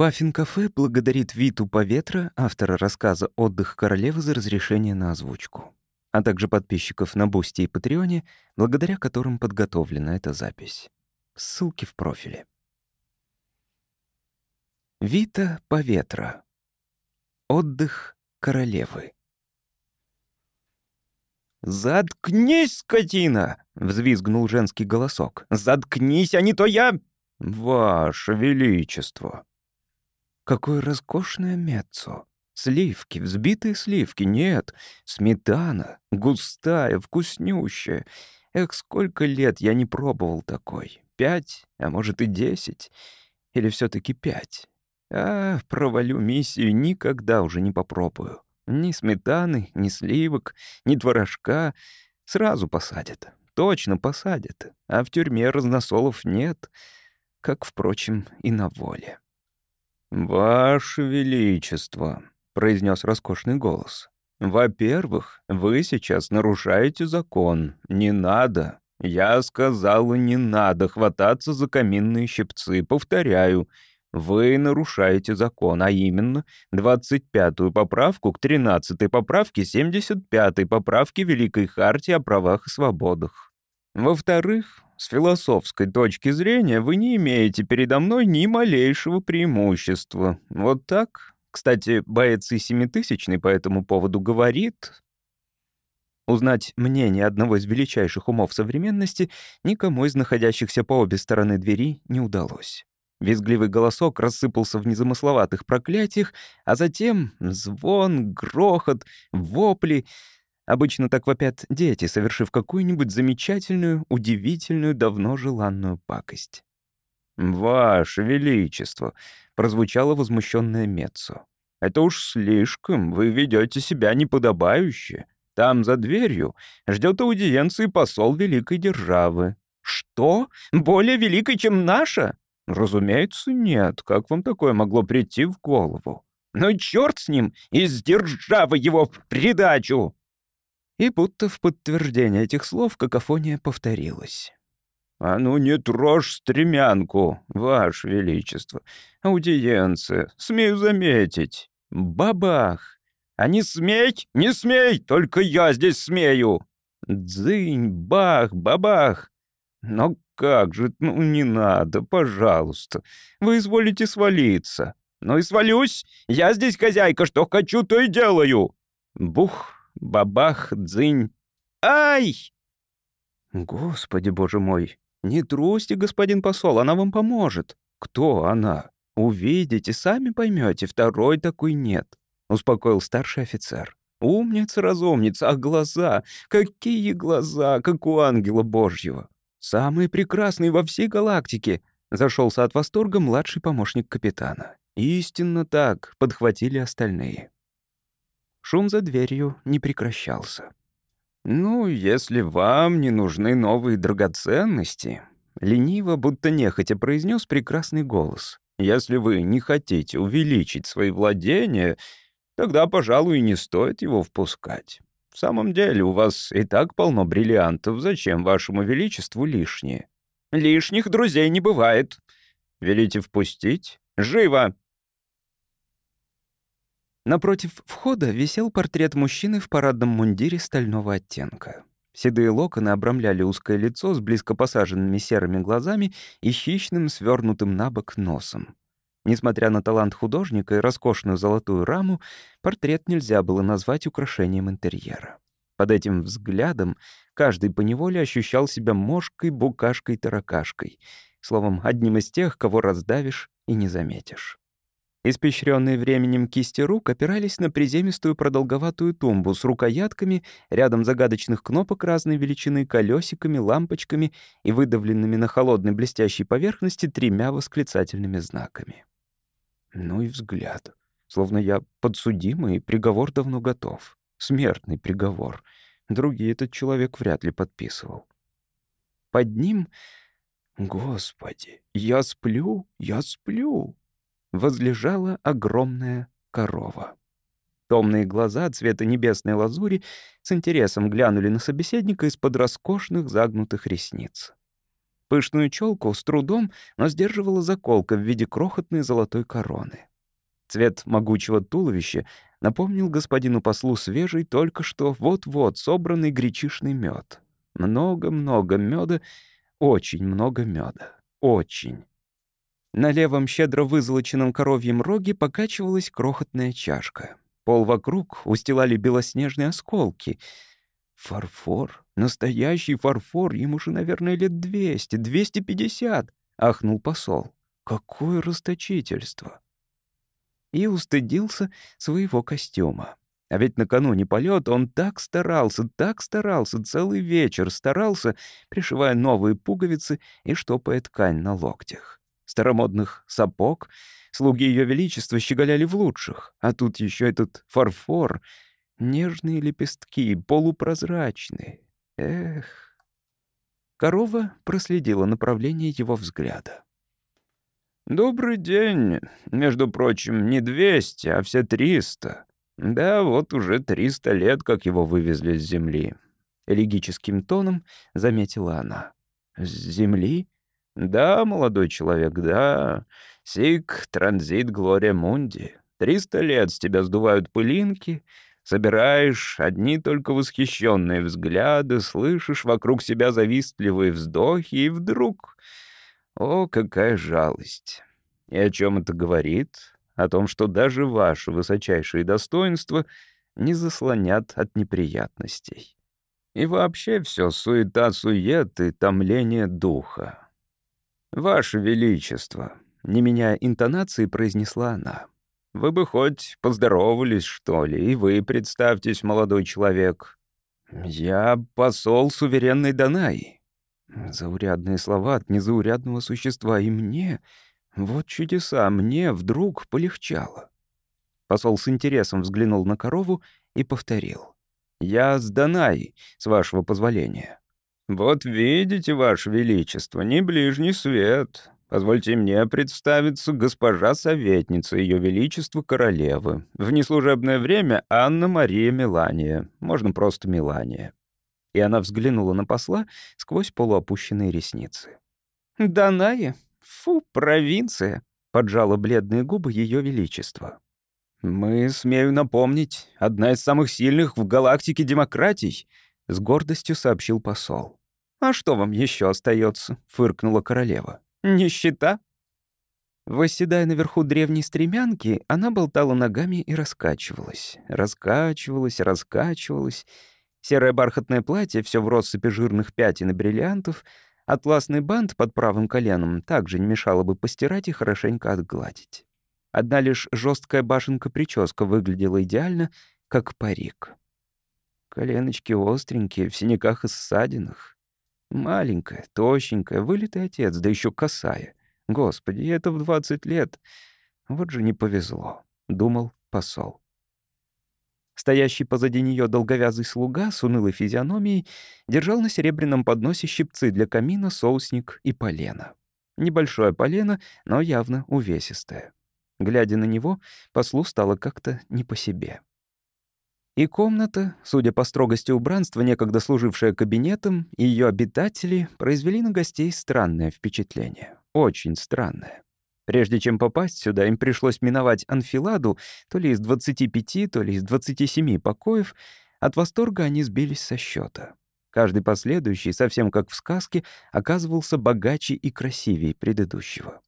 Паффин-кафе благодарит Виту Поветра, автора рассказа «Отдых королевы» за разрешение на озвучку, а также подписчиков на Бусти и Патреоне, благодаря которым подготовлена эта запись. Ссылки в профиле. Вита Поветра. Отдых королевы. «Заткнись, скотина!» — взвизгнул женский голосок. «Заткнись, а не то я...» «Ваше Величество!» Какое роскошное меццо! Сливки, взбитые сливки, нет, сметана, густая, вкуснющая. Эх, сколько лет я не пробовал такой. Пять, а может и десять. Или все таки пять. А, провалю миссию, никогда уже не попробую. Ни сметаны, ни сливок, ни творожка. Сразу посадят. Точно посадят. А в тюрьме разносолов нет, как, впрочем, и на воле. «Ваше Величество», — произнес роскошный голос. «Во-первых, вы сейчас нарушаете закон. Не надо. Я сказала, не надо хвататься за каминные щипцы. Повторяю, вы нарушаете закон, а именно 25-ю поправку к 13-й поправке 75-й поправки Великой Хартии о правах и свободах. Во-вторых, с философской точки зрения вы не имеете передо мной ни малейшего преимущества. Вот так? Кстати, боец и семитысячный по этому поводу говорит... Узнать мнение одного из величайших умов современности никому из находящихся по обе стороны двери не удалось. Визгливый голосок рассыпался в незамысловатых проклятиях, а затем звон, грохот, вопли. Обычно так вопят дети, совершив какую-нибудь замечательную, удивительную, давно желанную пакость. «Ваше Величество!» — прозвучало возмущенное Меццо. «Это уж слишком, вы ведете себя неподобающе. Там, за дверью, ждет аудиенции посол великой державы». «Что? Более великой, чем наша?» «Разумеется, нет. Как вам такое могло прийти в голову?» «Ну, черт с ним! Из державы его в придачу!» И будто в подтверждение этих слов какофония повторилась. «А ну не трожь стремянку, Ваше Величество! Аудиенция, смею заметить!» Бабах! «А не смей, не смей! Только я здесь смею!» Дзынь, бах, бабах! Но как же, ну не надо, пожалуйста. Вы изволите свалиться. Ну и свалюсь. Я здесь хозяйка, что хочу, то и делаю. Бух, бабах, дзынь. Ай! Господи, боже мой, не трусьте, господин посол, она вам поможет. Кто она? Увидите, сами поймете, второй такой нет. Успокоил старший офицер. Умница, разумница, а глаза? Какие глаза, как у ангела божьего. «Самый прекрасный во всей галактике!» — зашелся от восторга младший помощник капитана. «Истинно так!» — подхватили остальные. Шум за дверью не прекращался. «Ну, если вам не нужны новые драгоценности...» Лениво, будто нехотя произнес прекрасный голос. «Если вы не хотите увеличить свои владения, тогда, пожалуй, не стоит его впускать. В самом деле, у вас и так полно бриллиантов. Зачем вашему величеству лишние? Лишних друзей не бывает. Велите впустить? Живо!» Напротив входа висел портрет мужчины в парадном мундире стального оттенка. Седые локоны обрамляли узкое лицо с близко посаженными серыми глазами и хищным, свернутым на бок носом. Несмотря на талант художника и роскошную золотую раму, портрет нельзя было назвать украшением интерьера. Под этим взглядом каждый поневоле ощущал себя мошкой, букашкой, таракашкой. Словом, одним из тех, кого раздавишь и не заметишь. Испещренные временем кисти рук опирались на приземистую продолговатую тумбу с рукоятками, рядом загадочных кнопок разной величины, колесиками, лампочками и выдавленными на холодной блестящей поверхности тремя восклицательными знаками. Ну и взгляд. Словно я подсудимый, приговор давно готов. Смертный приговор. Другие этот человек вряд ли подписывал. Под ним... Господи, я сплю, я сплю. Возлежала огромная корова. Томные глаза цвета небесной лазури с интересом глянули на собеседника из-под роскошных загнутых ресниц. Пышную челку с трудом, но сдерживала заколка в виде крохотной золотой короны. Цвет могучего туловища напомнил господину послу свежий, только что вот-вот собранный гречишный мед. Много-много меда, очень много меда. Очень. На левом щедро вызолоченном коровьем роге покачивалась крохотная чашка. Пол вокруг устилали белоснежные осколки. Фарфор, настоящий фарфор, ему же, наверное, лет двести, двести пятьдесят, ахнул посол. Какое расточительство! И устыдился своего костюма. А ведь накануне полета он так старался, так старался, целый вечер старался, пришивая новые пуговицы и штопая ткань на локтях старомодных сапог. Слуги Ее Величества щеголяли в лучших, а тут еще этот фарфор. Нежные лепестки, полупрозрачные. Эх. Корова проследила направление его взгляда. «Добрый день. Между прочим, не двести, а все триста. Да, вот уже триста лет, как его вывезли с земли». Элегическим тоном заметила она. «С земли?» «Да, молодой человек, да. Сик, транзит, Глория Мунди. Триста лет с тебя сдувают пылинки, собираешь одни только восхищенные взгляды, слышишь вокруг себя завистливые вздохи, и вдруг... О, какая жалость! И о чем это говорит? О том, что даже ваши высочайшие достоинства не заслонят от неприятностей. И вообще все суета-сует и томление духа. «Ваше Величество», — не меняя интонации, произнесла она. «Вы бы хоть поздоровались, что ли, и вы представьтесь, молодой человек». «Я посол суверенной Данаи». Заурядные слова от незаурядного существа, и мне... Вот чудеса, мне вдруг полегчало. Посол с интересом взглянул на корову и повторил. «Я с Данаи, с вашего позволения». «Вот видите, Ваше Величество, не ближний свет. Позвольте мне представиться госпожа советница Ее Величества Королевы. В неслужебное время Анна-Мария Мелания. Можно просто Мелания». И она взглянула на посла сквозь полуопущенные ресницы. «Даная? Фу, провинция!» — поджала бледные губы Ее Величества. «Мы, смею напомнить, одна из самых сильных в галактике демократий», — с гордостью сообщил посол. «А что вам еще остается? фыркнула королева. «Нищета?» Восседая наверху древней стремянки, она болтала ногами и раскачивалась. Раскачивалась, раскачивалась. Серое бархатное платье, все в россыпи жирных пятен и бриллиантов, атласный бант под правым коленом также не мешало бы постирать и хорошенько отгладить. Одна лишь жесткая башенка-прическа выглядела идеально, как парик. Коленочки остренькие, в синяках и ссадинах. Маленькая, тощенькая, вылитый отец, да еще косая. Господи, это в двадцать лет. Вот же не повезло, — думал посол. Стоящий позади нее долговязый слуга с унылой физиономией держал на серебряном подносе щипцы для камина, соусник и полено. Небольшое полено, но явно увесистое. Глядя на него, послу стало как-то не по себе. И комната, судя по строгости убранства, некогда служившая кабинетом, и ее обитатели произвели на гостей странное впечатление. Очень странное. Прежде чем попасть сюда, им пришлось миновать анфиладу то ли из 25, то ли из 27 покоев. От восторга они сбились со счета. Каждый последующий, совсем как в сказке, оказывался богаче и красивее предыдущего.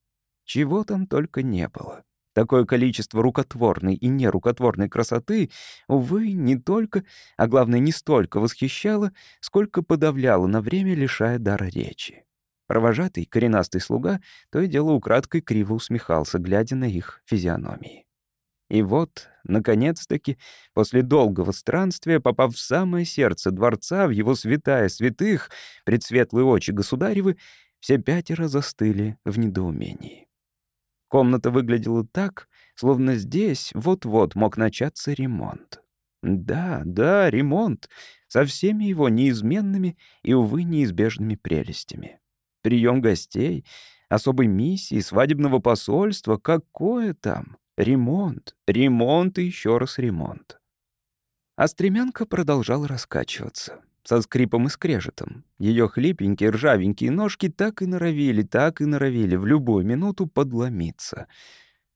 Чего там только не было. Такое количество рукотворной и нерукотворной красоты, увы, не только, а главное, не столько восхищало, сколько подавляло на время, лишая дара речи. Провожатый, коренастый слуга, то и дело украдкой криво усмехался, глядя на их физиономии. И вот, наконец-таки, после долгого странствия, попав в самое сердце дворца, в его святая святых, предсветлые очи государевы, все пятеро застыли в недоумении. Комната выглядела так, словно здесь вот-вот мог начаться ремонт. Да, да, ремонт, со всеми его неизменными и, увы, неизбежными прелестями. Прием гостей, особой миссии, свадебного посольства, какое там? Ремонт, ремонт и еще раз ремонт. А стремянка продолжала раскачиваться. Со скрипом и скрежетом. Ее хлипенькие ржавенькие ножки так и норовили, так и норовили в любую минуту подломиться.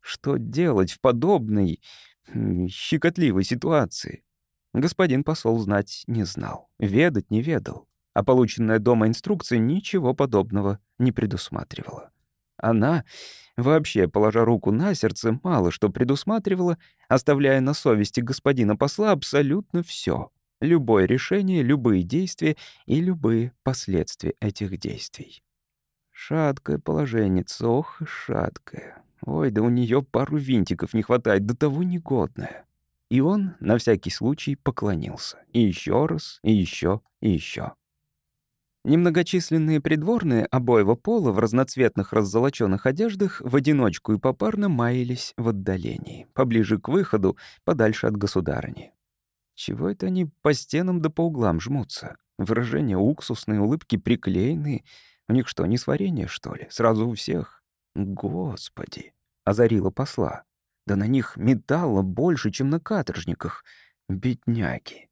Что делать в подобной щекотливой ситуации? Господин посол знать не знал, ведать не ведал, а полученная дома инструкция ничего подобного не предусматривала. Она, вообще, положа руку на сердце, мало что предусматривала, оставляя на совести господина посла абсолютно все. Любое решение, любые действия и любые последствия этих действий. Шаткое положение, ох, шаткое. Ой, да у нее пару винтиков не хватает, до того негодное. И он на всякий случай поклонился. И еще раз, и еще, и еще. Немногочисленные придворные обоего пола в разноцветных раззолоченных одеждах в одиночку и попарно маялись в отдалении, поближе к выходу, подальше от государыни. Чего это они по стенам да по углам жмутся? Выражения уксусные, улыбки приклеенные. У них что, не сварение, что ли? Сразу у всех? Господи! Озарила посла. Да на них металла больше, чем на каторжниках. Бедняги.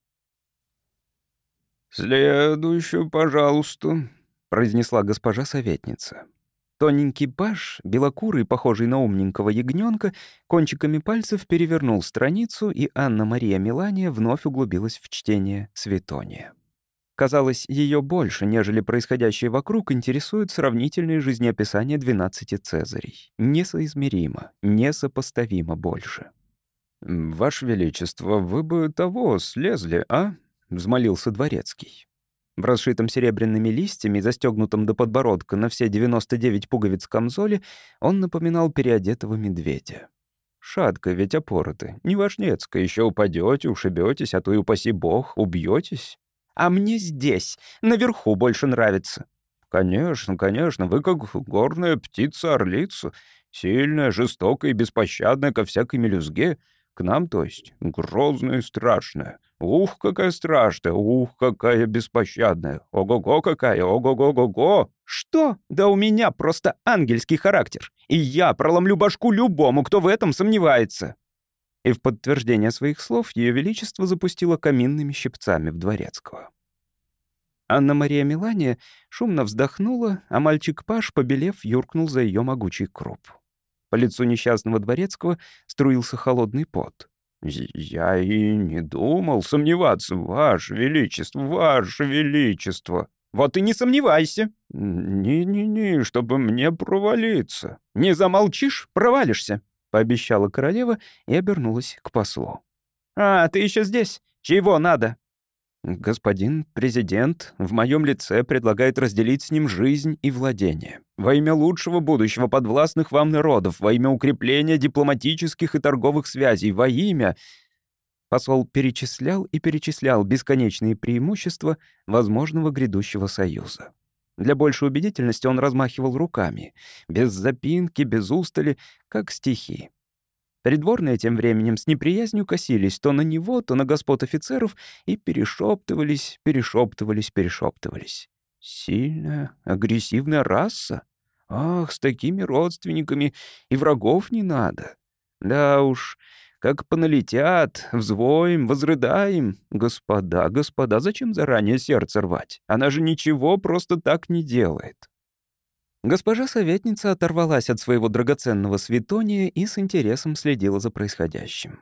«Следующую, пожалуйста», — произнесла госпожа советница. Тоненький паш, белокурый, похожий на умненького ягненка, кончиками пальцев перевернул страницу, и Анна-Мария Мелания вновь углубилась в чтение Светония. Казалось, ее больше, нежели происходящее вокруг, интересуют сравнительные жизнеописания 12 Цезарей. Несоизмеримо, несопоставимо больше. «Ваше Величество, вы бы того слезли, а?» — взмолился дворецкий. В расшитом серебряными листьями, застегнутом до подбородка на все 99 пуговиц камзоле, он напоминал переодетого медведя. Шатко ведь опороты, не важнецко, еще упадете, ушибетесь, а то и упаси бог, убьетесь. А мне здесь, наверху, больше нравится. Конечно, конечно, вы как горная птица-орлица, сильная, жестокая и беспощадная ко всякой мелюзге, к нам, то есть, грозная и страшная. Ух, какая страшная, ух, какая беспощадная. Ого-го какая, ого-го-го-го. Что? Да у меня просто ангельский характер. И я проломлю башку любому, кто в этом сомневается. И в подтверждение своих слов Ее Величество запустило каминными щипцами в Дворецкого. Анна-Мария Мелания шумно вздохнула, а мальчик Паш, побелев, юркнул за ее могучий круп. По лицу несчастного Дворецкого струился холодный пот. «Я и не думал сомневаться, Ваше Величество, Ваше Величество!» «Вот и не сомневайся!» «Не-не-не, чтобы мне провалиться!» «Не замолчишь, провалишься!» — пообещала королева и обернулась к послу. «А, ты еще здесь? Чего надо?» Господин президент в моем лице предлагает разделить с ним жизнь и владение. Во имя лучшего будущего подвластных вам народов, во имя укрепления дипломатических и торговых связей, во имя... Посол перечислял и перечислял бесконечные преимущества возможного грядущего союза. Для большей убедительности он размахивал руками, без запинки, без устали, как стихи. Придворные тем временем с неприязнью косились то на него, то на господ офицеров и перешептывались, перешептывались, перешептывались. Сильная, агрессивная раса? Ах, с такими родственниками и врагов не надо. Да уж, как поналетят, взвоем, возрыдаем. Господа, господа, зачем заранее сердце рвать? Она же ничего просто так не делает. Госпожа советница оторвалась от своего драгоценного светония и с интересом следила за происходящим.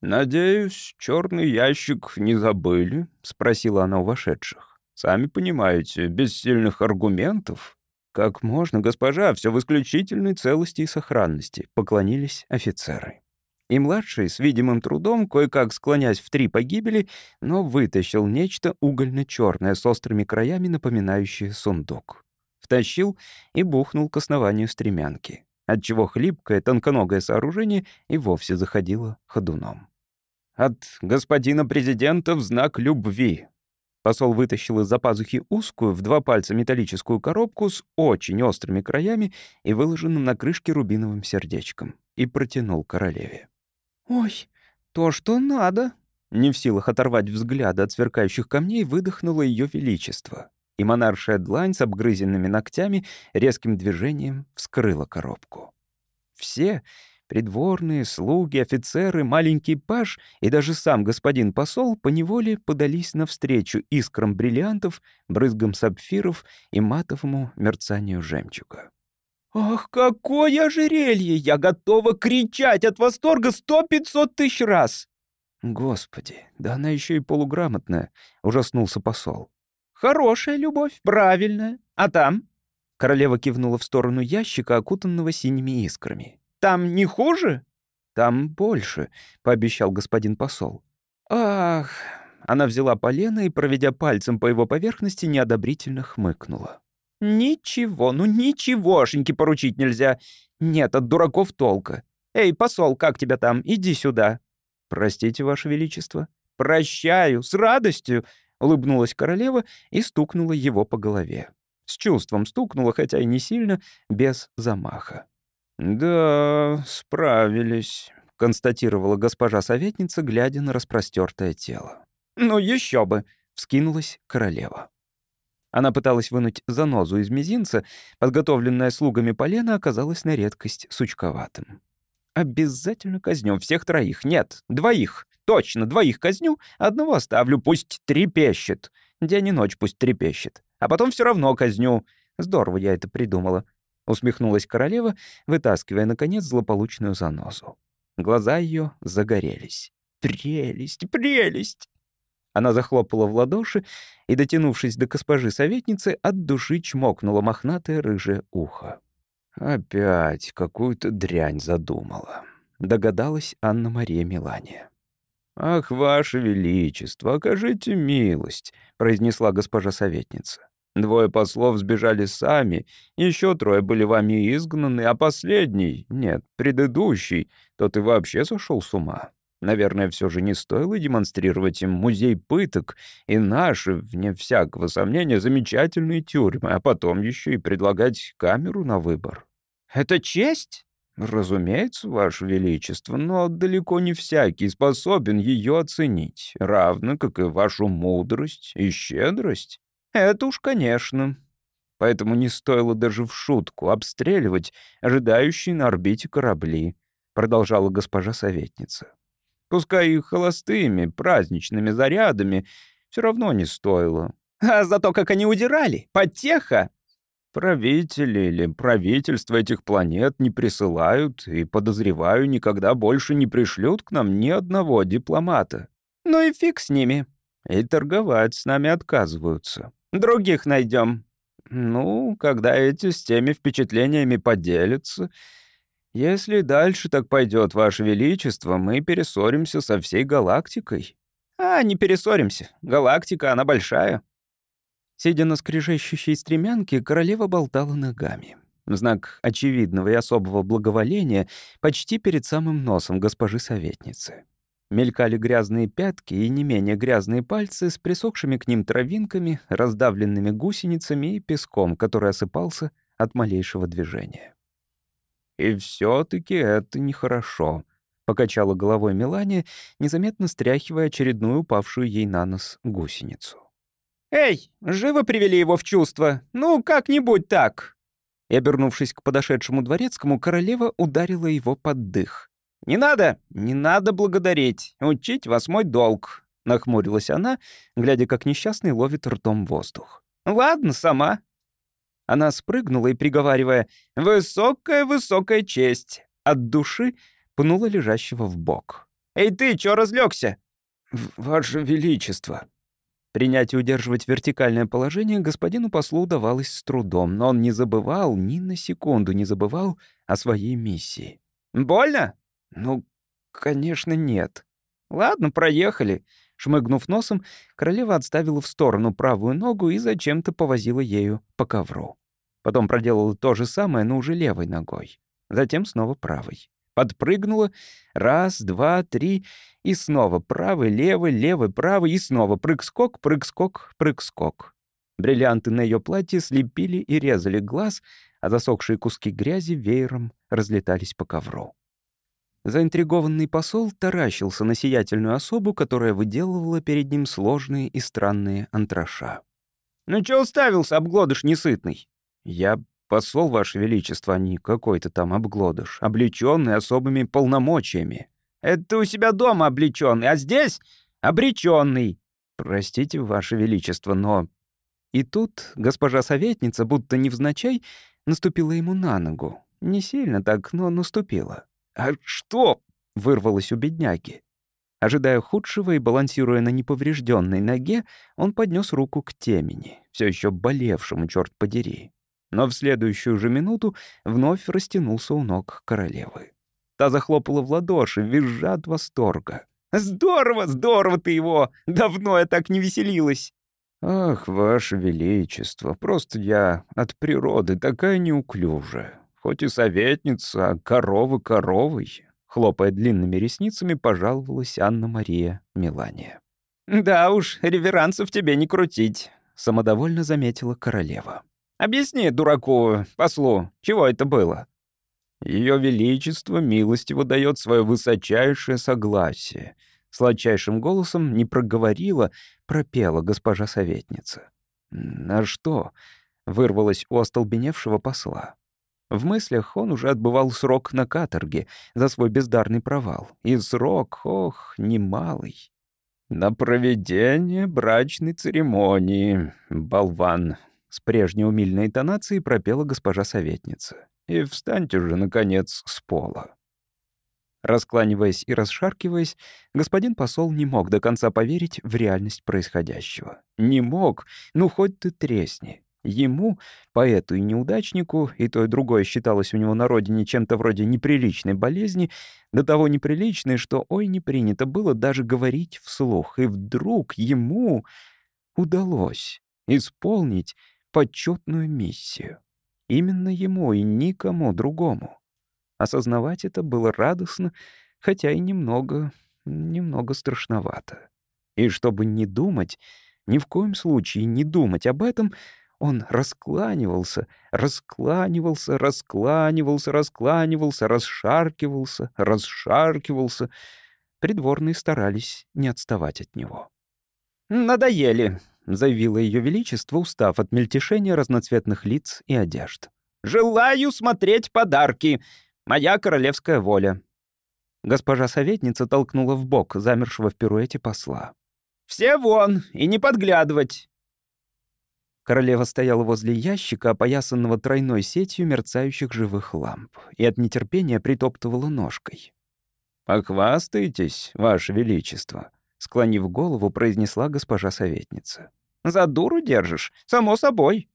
«Надеюсь, черный ящик не забыли?» — спросила она у вошедших. «Сами понимаете, без сильных аргументов...» «Как можно, госпожа, все в исключительной целости и сохранности», — поклонились офицеры. И младший, с видимым трудом, кое-как склонясь в три погибели, но вытащил нечто угольно черное с острыми краями, напоминающее сундук втащил и бухнул к основанию стремянки, отчего хлипкое тонконогое сооружение и вовсе заходило ходуном. «От господина президента в знак любви». Посол вытащил из-за пазухи узкую в два пальца металлическую коробку с очень острыми краями и выложенным на крышке рубиновым сердечком и протянул королеве. «Ой, то, что надо!» Не в силах оторвать взгляда от сверкающих камней, выдохнуло ее величество и монаршая длань с обгрызенными ногтями резким движением вскрыла коробку. Все, Придворные, слуги, офицеры, маленький паж и даже сам господин посол поневоле подались навстречу искрам бриллиантов, брызгам сапфиров и матовому мерцанию жемчуга. «Ах, какое ожерелье! Я готова кричать от восторга сто-пятьсот тысяч раз!» «Господи, да она еще и полуграмотная», — ужаснулся посол. «Хорошая любовь, правильная. А там?» Королева кивнула в сторону ящика, окутанного синими искрами. Там не хуже?» «Там больше», — пообещал господин посол. «Ах...» Она взяла полено и, проведя пальцем по его поверхности, неодобрительно хмыкнула. «Ничего, ну ничегошеньки поручить нельзя. Нет, от дураков толка. Эй, посол, как тебя там? Иди сюда». «Простите, Ваше Величество». «Прощаю, с радостью», — улыбнулась королева и стукнула его по голове. С чувством стукнула, хотя и не сильно, без замаха. «Да, справились», — констатировала госпожа советница, глядя на распростертое тело. «Ну еще бы!» — вскинулась королева. Она пыталась вынуть занозу из мизинца, подготовленная слугами полена оказалась на редкость сучковатым. «Обязательно казнем всех троих. Нет, двоих. Точно, двоих казню, одного оставлю, пусть трепещет. День и ночь пусть трепещет. А потом все равно казню. Здорово я это придумала усмехнулась королева, вытаскивая, наконец, злополучную занозу. Глаза ее загорелись. «Прелесть, прелесть!» Она захлопала в ладоши и, дотянувшись до госпожи-советницы, от души чмокнула мохнатое рыжее ухо. «Опять какую-то дрянь задумала», — догадалась Анна-Мария Мелания. «Ах, ваше величество, окажите милость», — произнесла госпожа-советница. Двое послов сбежали сами, еще трое были вами изгнаны, а последний, нет, предыдущий, тот и вообще сошел с ума. Наверное, все же не стоило демонстрировать им музей пыток и наши, вне всякого сомнения, замечательные тюрьмы, а потом еще и предлагать камеру на выбор. «Это честь?» «Разумеется, Ваше Величество, но далеко не всякий способен ее оценить, равно как и вашу мудрость и щедрость». Это уж, конечно. Поэтому не стоило даже в шутку обстреливать ожидающие на орбите корабли, продолжала госпожа советница. Пускай и холостыми, праздничными зарядами, все равно не стоило. А за то, как они удирали, потеха. Правители или правительство этих планет не присылают и, подозреваю, никогда больше не пришлют к нам ни одного дипломата. Ну и фиг с ними. И торговать с нами отказываются. Других найдем. Ну, когда эти с теми впечатлениями поделятся. Если дальше так пойдет, Ваше Величество, мы перессоримся со всей галактикой. А, не перессоримся. Галактика, она большая. Сидя на скрежещущей стремянке, королева болтала ногами. Знак очевидного и особого благоволения почти перед самым носом госпожи советницы. Мелькали грязные пятки и не менее грязные пальцы с присохшими к ним травинками, раздавленными гусеницами и песком, который осыпался от малейшего движения. «И все таки это нехорошо», — покачала головой Мелания, незаметно стряхивая очередную упавшую ей на нос гусеницу. «Эй, живо привели его в чувство! Ну, как-нибудь так!» И, обернувшись к подошедшему дворецкому, королева ударила его под дых. «Не надо, не надо благодарить. Учить вас мой долг», — нахмурилась она, глядя, как несчастный ловит ртом воздух. «Ладно, сама». Она спрыгнула и, приговаривая «Высокая-высокая честь», от души пнула лежащего в бок. «Эй ты, чё разлегся? «Ваше Величество». Принять и удерживать вертикальное положение господину послу удавалось с трудом, но он не забывал, ни на секунду не забывал о своей миссии. «Больно?» «Ну, конечно, нет». «Ладно, проехали». Шмыгнув носом, королева отставила в сторону правую ногу и зачем-то повозила ею по ковру. Потом проделала то же самое, но уже левой ногой. Затем снова правой. Подпрыгнула. Раз, два, три. И снова правый, левый, левый, правый. И снова прыг-скок, прыг-скок, прыг-скок. Бриллианты на ее платье слепили и резали глаз, а засохшие куски грязи веером разлетались по ковру. Заинтригованный посол таращился на сиятельную особу, которая выделывала перед ним сложные и странные антраша. «Ну чё уставился, обглодыш несытный?» «Я посол, Ваше Величество, а не какой-то там обглодыш, облеченный особыми полномочиями». «Это у себя дома облеченный, а здесь обреченный». «Простите, Ваше Величество, но...» И тут госпожа советница, будто невзначай, наступила ему на ногу. Не сильно так, но наступила. «А что?» — вырвалось у бедняги. Ожидая худшего и балансируя на неповрежденной ноге, он поднес руку к темени, все еще болевшему, черт подери. Но в следующую же минуту вновь растянулся у ног королевы. Та захлопала в ладоши, визжа от восторга. «Здорово, здорово ты его! Давно я так не веселилась!» «Ах, ваше величество, просто я от природы такая неуклюжая. Хоть и советница, а коровы коровой. Хлопая длинными ресницами, пожаловалась Анна-Мария Мелания. «Да уж, реверансов тебе не крутить», — самодовольно заметила королева. «Объясни, дураку, послу, чего это было?» Ее Величество милостиво дает свое высочайшее согласие. Сладчайшим голосом не проговорила, пропела госпожа советница. «На что?» — вырвалось у остолбеневшего посла. В мыслях он уже отбывал срок на каторге за свой бездарный провал. И срок, ох, немалый. «На проведение брачной церемонии, болван», — с прежней умильной интонацией пропела госпожа советница. «И встаньте же, наконец, с пола». Раскланиваясь и расшаркиваясь, господин посол не мог до конца поверить в реальность происходящего. Не мог, ну хоть ты тресни. Ему, поэту и неудачнику, и то и другое считалось у него на родине чем-то вроде неприличной болезни, до того неприличной, что ой не принято было даже говорить вслух. И вдруг ему удалось исполнить почетную миссию. Именно ему и никому другому. Осознавать это было радостно, хотя и немного, немного страшновато. И чтобы не думать, ни в коем случае не думать об этом — он раскланивался, раскланивался, раскланивался, раскланивался, расшаркивался, расшаркивался. Придворные старались не отставать от него. «Надоели», — заявило Ее Величество, устав от мельтешения разноцветных лиц и одежд. «Желаю смотреть подарки. Моя королевская воля». Госпожа советница толкнула в бок замершего в пируэте посла. «Все вон и не подглядывать. Королева стояла возле ящика, опоясанного тройной сетью мерцающих живых ламп, и от нетерпения притоптывала ножкой. «Похвастайтесь, Ваше Величество», — склонив голову, произнесла госпожа советница. «За дуру держишь? Само собой».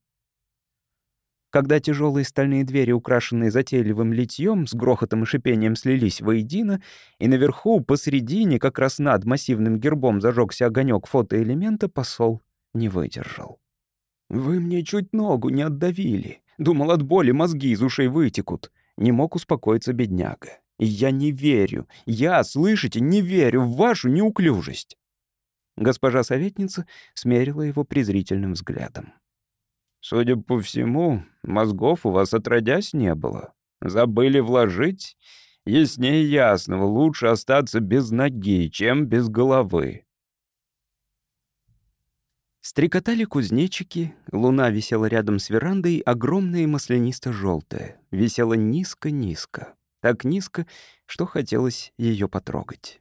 Когда тяжелые стальные двери, украшенные затейливым литьем, с грохотом и шипением слились воедино, и наверху, посередине, как раз над массивным гербом зажегся огонек фотоэлемента, посол не выдержал. «Вы мне чуть ногу не отдавили. Думал, от боли мозги из ушей вытекут». Не мог успокоиться бедняга. И я не верю. Я, слышите, не верю в вашу неуклюжесть. Госпожа советница смерила его презрительным взглядом. «Судя по всему, мозгов у вас отродясь не было. Забыли вложить? Яснее ясного, лучше остаться без ноги, чем без головы. Стрекотали кузнечики, луна висела рядом с верандой, огромная и маслянисто-желтая, висела низко-низко, так низко, что хотелось ее потрогать.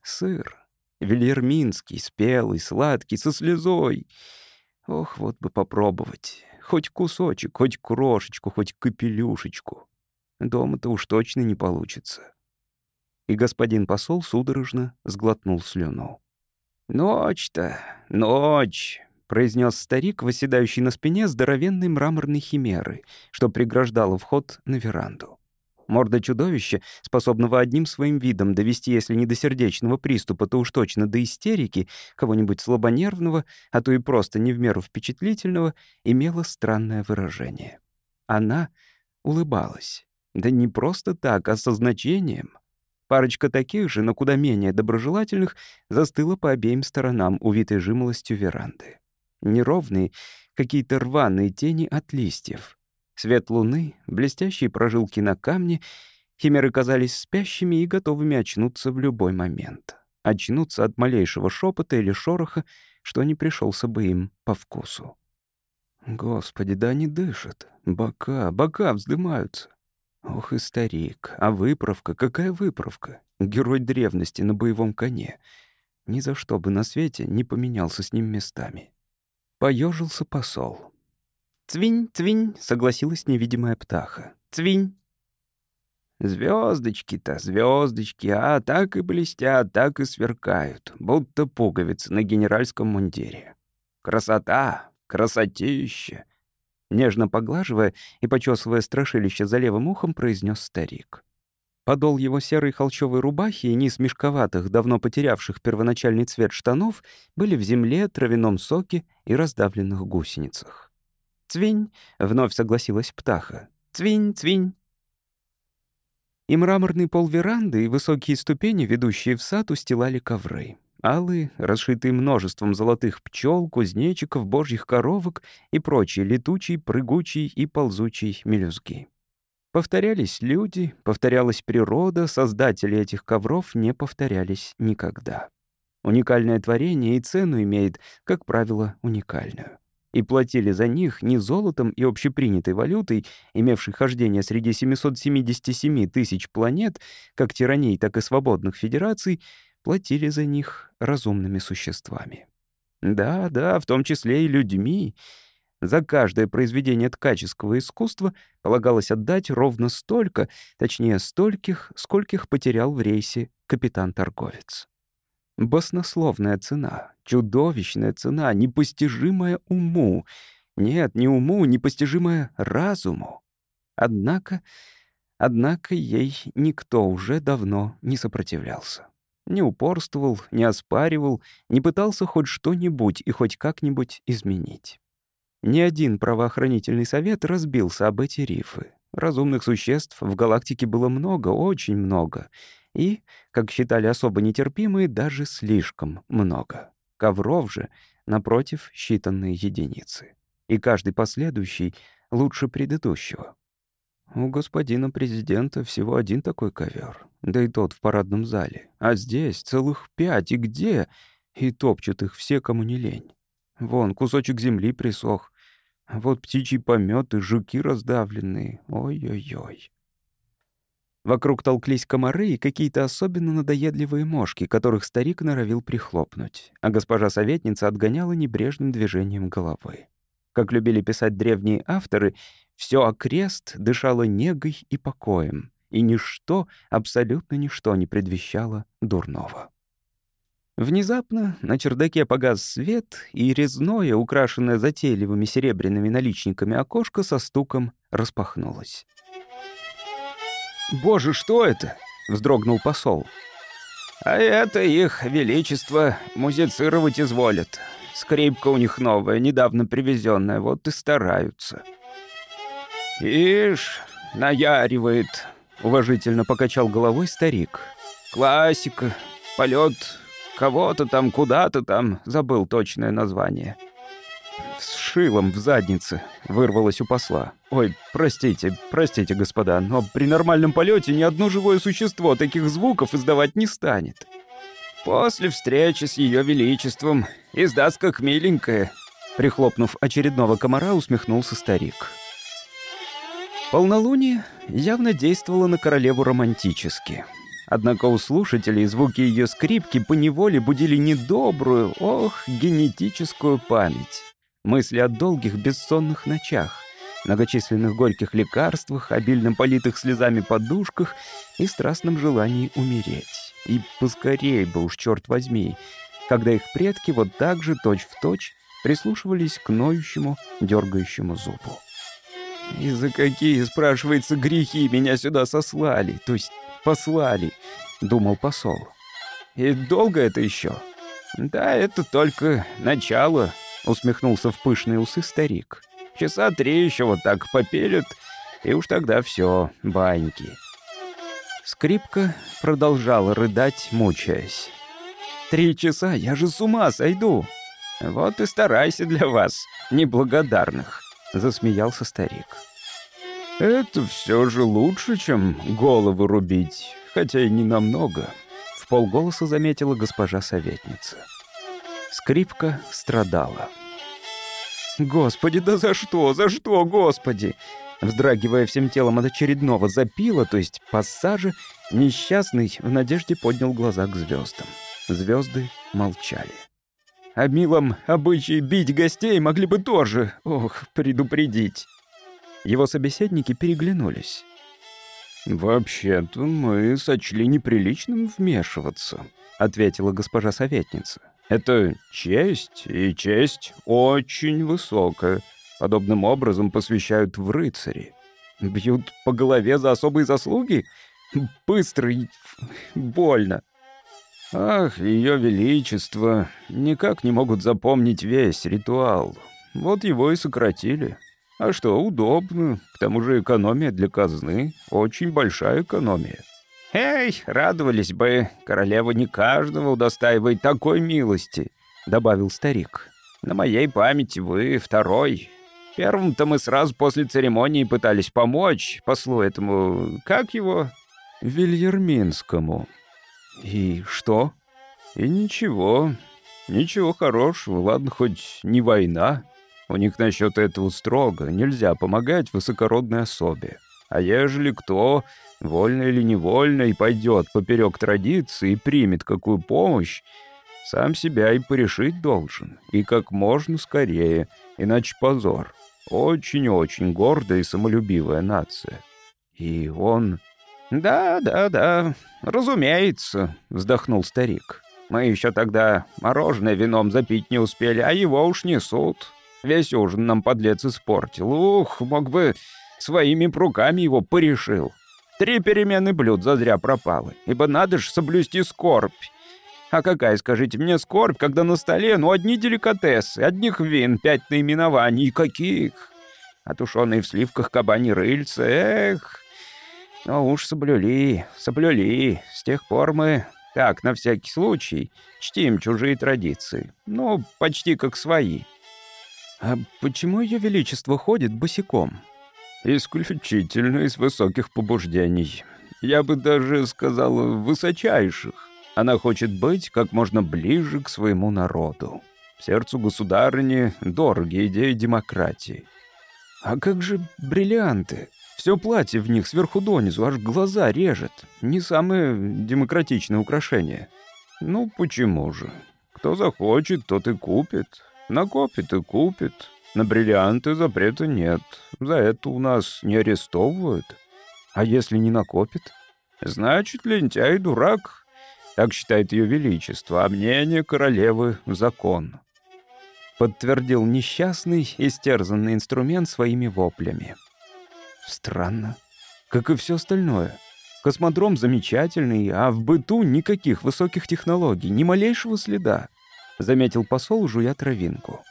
Сыр, вильерминский, спелый, сладкий, со слезой. Ох, вот бы попробовать. Хоть кусочек, хоть крошечку, хоть капелюшечку. Дома-то уж точно не получится. И господин посол судорожно сглотнул слюну. «Ночь-то, ночь», — произнес старик, восседающий на спине здоровенной мраморной химеры, что преграждало вход на веранду. Морда чудовища, способного одним своим видом довести, если не до сердечного приступа, то уж точно до истерики, кого-нибудь слабонервного, а то и просто не в меру впечатлительного, имела странное выражение. Она улыбалась. Да не просто так, а со значением. Парочка таких же, но куда менее доброжелательных, застыла по обеим сторонам, увитой жимолостью веранды. Неровные, какие-то рваные тени от листьев. Свет луны, блестящие прожилки на камне, химеры казались спящими и готовыми очнуться в любой момент. Очнуться от малейшего шепота или шороха, что не пришелся бы им по вкусу. Господи, да они дышат. Бока, бока вздымаются. Ох и старик, а выправка, какая выправка? Герой древности на боевом коне. Ни за что бы на свете не поменялся с ним местами. Поежился посол. «Цвинь, цвинь», — согласилась невидимая птаха. «Цвинь». Звездочки-то, звездочки, а так и блестят, так и сверкают, будто пуговицы на генеральском мундире. Красота, красотища. Нежно поглаживая и почесывая страшилище за левым ухом, произнес старик. Подол его серой холчевой рубахи и низ мешковатых, давно потерявших первоначальный цвет штанов были в земле, травяном соке и раздавленных гусеницах. «Цвинь!» — вновь согласилась птаха. «Цвинь, цвинь!» И мраморный пол веранды, и высокие ступени, ведущие в сад, устилали ковры. Алые, расшитые множеством золотых пчел, кузнечиков, божьих коровок и прочие летучие, прыгучие и ползучие мелюзги. Повторялись люди, повторялась природа, создатели этих ковров не повторялись никогда. Уникальное творение и цену имеет, как правило, уникальную и платили за них не золотом и общепринятой валютой, имевшей хождение среди 777 тысяч планет, как тираний, так и свободных федераций, платили за них разумными существами. Да, да, в том числе и людьми. За каждое произведение ткаческого искусства полагалось отдать ровно столько, точнее, стольких, скольких потерял в рейсе капитан-торговец. Баснословная цена, чудовищная цена, непостижимая уму. Нет, не уму, непостижимая разуму. Однако, однако ей никто уже давно не сопротивлялся. Не упорствовал, не оспаривал, не пытался хоть что-нибудь и хоть как-нибудь изменить. Ни один правоохранительный совет разбился об эти рифы. Разумных существ в галактике было много, очень много — и, как считали особо нетерпимые, даже слишком много. Ковров же, напротив, считанные единицы. И каждый последующий лучше предыдущего. У господина президента всего один такой ковер, да и тот в парадном зале. А здесь целых пять, и где? И топчут их все, кому не лень. Вон, кусочек земли присох. Вот птичий помет и жуки раздавленные. Ой-ой-ой. Вокруг толклись комары и какие-то особенно надоедливые мошки, которых старик норовил прихлопнуть, а госпожа советница отгоняла небрежным движением головы. Как любили писать древние авторы, все окрест дышало негой и покоем, и ничто, абсолютно ничто не предвещало дурного. Внезапно на чердаке погас свет, и резное, украшенное затейливыми серебряными наличниками окошко со стуком распахнулось. «Боже, что это?» — вздрогнул посол. «А это их величество музицировать изволят. Скрипка у них новая, недавно привезенная, вот и стараются». «Ишь, наяривает», — уважительно покачал головой старик. «Классика, полет кого-то там, куда-то там, забыл точное название» с шилом в заднице», — вырвалось у посла. «Ой, простите, простите, господа, но при нормальном полете ни одно живое существо таких звуков издавать не станет». «После встречи с Ее Величеством издаст как миленькая», — прихлопнув очередного комара, усмехнулся старик. Полнолуние явно действовало на королеву романтически. Однако у слушателей звуки ее скрипки поневоле будили недобрую, ох, генетическую память. Мысли о долгих бессонных ночах, многочисленных горьких лекарствах, обильно политых слезами подушках и страстном желании умереть. И поскорее бы уж, черт возьми, когда их предки вот так же, точь-в-точь, точь, прислушивались к ноющему, дергающему зубу. «И за какие, спрашивается, грехи меня сюда сослали, то есть послали?» — думал посол. «И долго это еще?» «Да, это только начало», — усмехнулся в пышные усы старик. «Часа три еще вот так попелят, и уж тогда все, баньки». Скрипка продолжала рыдать, мучаясь. «Три часа, я же с ума сойду!» «Вот и старайся для вас, неблагодарных», — засмеялся старик. «Это все же лучше, чем головы рубить, хотя и не намного», — в полголоса заметила госпожа советница. Скрипка страдала. Господи, да за что, за что, господи? Вздрагивая всем телом от очередного запила, то есть пассажа, несчастный в надежде поднял глаза к звездам. Звезды молчали. О милом обычае бить гостей могли бы тоже, ох, предупредить. Его собеседники переглянулись. «Вообще-то мы сочли неприличным вмешиваться», — ответила госпожа советница. «Это честь, и честь очень высокая. Подобным образом посвящают в рыцари. Бьют по голове за особые заслуги? Быстро и больно. Ах, ее величество, никак не могут запомнить весь ритуал. Вот его и сократили. А что, удобно. К тому же экономия для казны. Очень большая экономия. «Эй, радовались бы, королева не каждого удостаивает такой милости», — добавил старик. «На моей памяти вы второй, Первым-то мы сразу после церемонии пытались помочь послу этому... Как его? Вильерминскому. И что? И ничего. Ничего хорошего. Ладно, хоть не война. У них насчет этого строго. Нельзя помогать высокородной особе. А ежели кто, вольно или невольно, и пойдет поперек традиции и примет какую помощь, сам себя и порешить должен. И как можно скорее, иначе позор. Очень-очень гордая и самолюбивая нация. И он... «Да, да, да, разумеется», — вздохнул старик. «Мы еще тогда мороженое вином запить не успели, а его уж несут. Весь ужин нам подлец испортил. Ух, мог бы своими руками его порешил. Три перемены блюд зазря пропалы, ибо надо ж соблюсти скорбь. А какая, скажите мне, скорбь, когда на столе, ну, одни деликатесы, одних вин, пять наименований, каких? А тушеные в сливках кабани рыльца, эх... Ну уж соблюли, соблюли. С тех пор мы, так, на всякий случай, чтим чужие традиции. Ну, почти как свои. А почему Ее Величество ходит босиком? Исключительно из высоких побуждений. Я бы даже сказал, высочайших. Она хочет быть как можно ближе к своему народу. Сердцу государыни дороги идеи демократии. А как же бриллианты? Все платье в них сверху донизу, аж глаза режет. Не самое демократичное украшение. Ну, почему же? Кто захочет, тот и купит. Накопит и купит. На бриллианты запрета нет. За это у нас не арестовывают. А если не накопит? Значит, лентяй дурак, так считает ее величество, а мнение королевы — закон. Подтвердил несчастный, истерзанный инструмент своими воплями. Странно. Как и все остальное. Космодром замечательный, а в быту никаких высоких технологий, ни малейшего следа. Заметил посол, жуя травинку.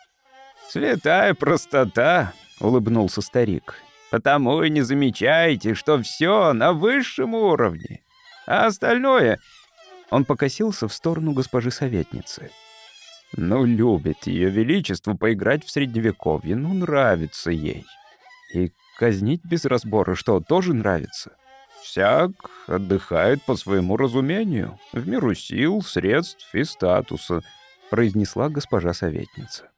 «Святая простота!» — улыбнулся старик. «Потому и не замечаете, что все на высшем уровне. А остальное он покосился в сторону госпожи советницы. «Ну, любит ее величество поиграть в средневековье, ну, нравится ей. И казнить без разбора что, тоже нравится?» «Всяк отдыхает по своему разумению, в меру сил, средств и статуса», — произнесла госпожа советница.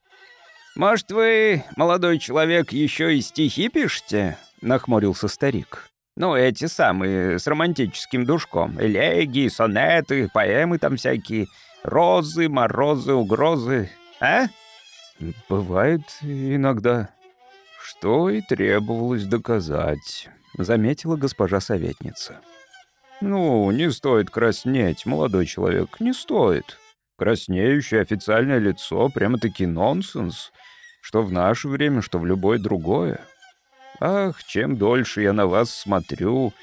«Может, вы, молодой человек, еще и стихи пишете?» — нахмурился старик. Ну, эти самые, с романтическим душком. Элегии, сонеты, поэмы там всякие. Розы, морозы, угрозы. А? Бывает иногда. Что и требовалось доказать, заметила госпожа советница. Ну, не стоит краснеть, молодой человек, не стоит. Краснеющее официальное лицо прямо-таки нонсенс, что в наше время, что в любое другое. Ах, чем дольше я на вас смотрю,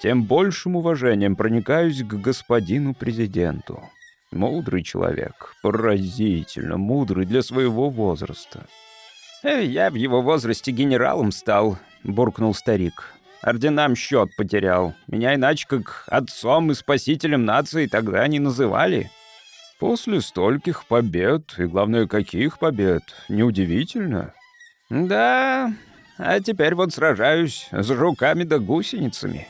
тем большим уважением проникаюсь к господину президенту. Мудрый человек, поразительно мудрый для своего возраста. «Э, «Я в его возрасте генералом стал», — буркнул старик. «Орденам счет потерял. Меня иначе как отцом и спасителем нации тогда не называли». «После стольких побед, и главное, каких побед, неудивительно». «Да, а теперь вот сражаюсь с жуками да гусеницами.